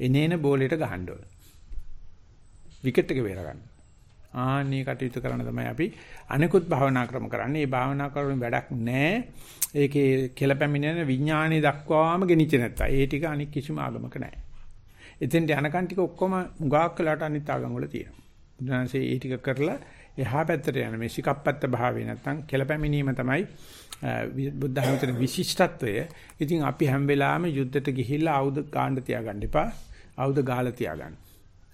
Speaker 1: එනේන බෝලෙට ගහන්න ඕන. විකට් එක බේර ගන්න. ආන්නේ කටයුතු කරන තමයි අපි අනිකුත් භාවනා ක්‍රම කරන්නේ. මේ භාවනා ක්‍රම වැඩක් නැහැ. ඒකේ කෙලපැමිණෙන විඥානේ දක්වාම ගෙනිච්ච නැත්තා. ඒ ටික අනික් කිසිම ආගමක නැහැ. එතෙන්ට යනකන් ටික ඔක්කොම උගාක් කළාට අනිත් ආගම් වල තියෙනවා. බුදුහන්සේ ඒ ටික කරලා එහා පැත්තට යන මේ සිකප්පත්ත භාවය නැත්තම් කෙලපැමිණීම තමයි බුද්ධ ධර්මයේ විශිෂ්ටත්වය. ඉතින් අපි හැම වෙලාවෙම යුද්ධයට ගිහිල්ලා ආයුධ ගන්න තියාගන්න එපා. ආයුධ ගාලා තියාගන්න.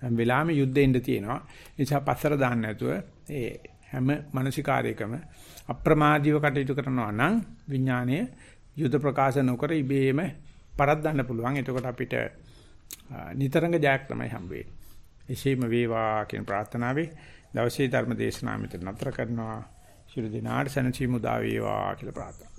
Speaker 1: හැම වෙලාවෙම යුද්ධෙන්න තියෙනවා. ඒ නිසා පස්සර දාන්න නැතුව ඒ හැම මානසිකාරයකම අප්‍රමාදීව කටයුතු කරනවා නම් විඥානය යුද ප්‍රකාශ නොකර ඉබේම පරද්දන්න පුළුවන්. එතකොට අපිට නිතරංග ජයක් තමයි හම්බ වෙන්නේ. එසේම වේවා කියන ප්‍රාර්ථනාවේ දවසේ ධර්ම දේශනාව මෙතන නතර කරනවා. ශිරු දිනාට සනචි මුදා වේවා කියලා ප්‍රාර්ථනා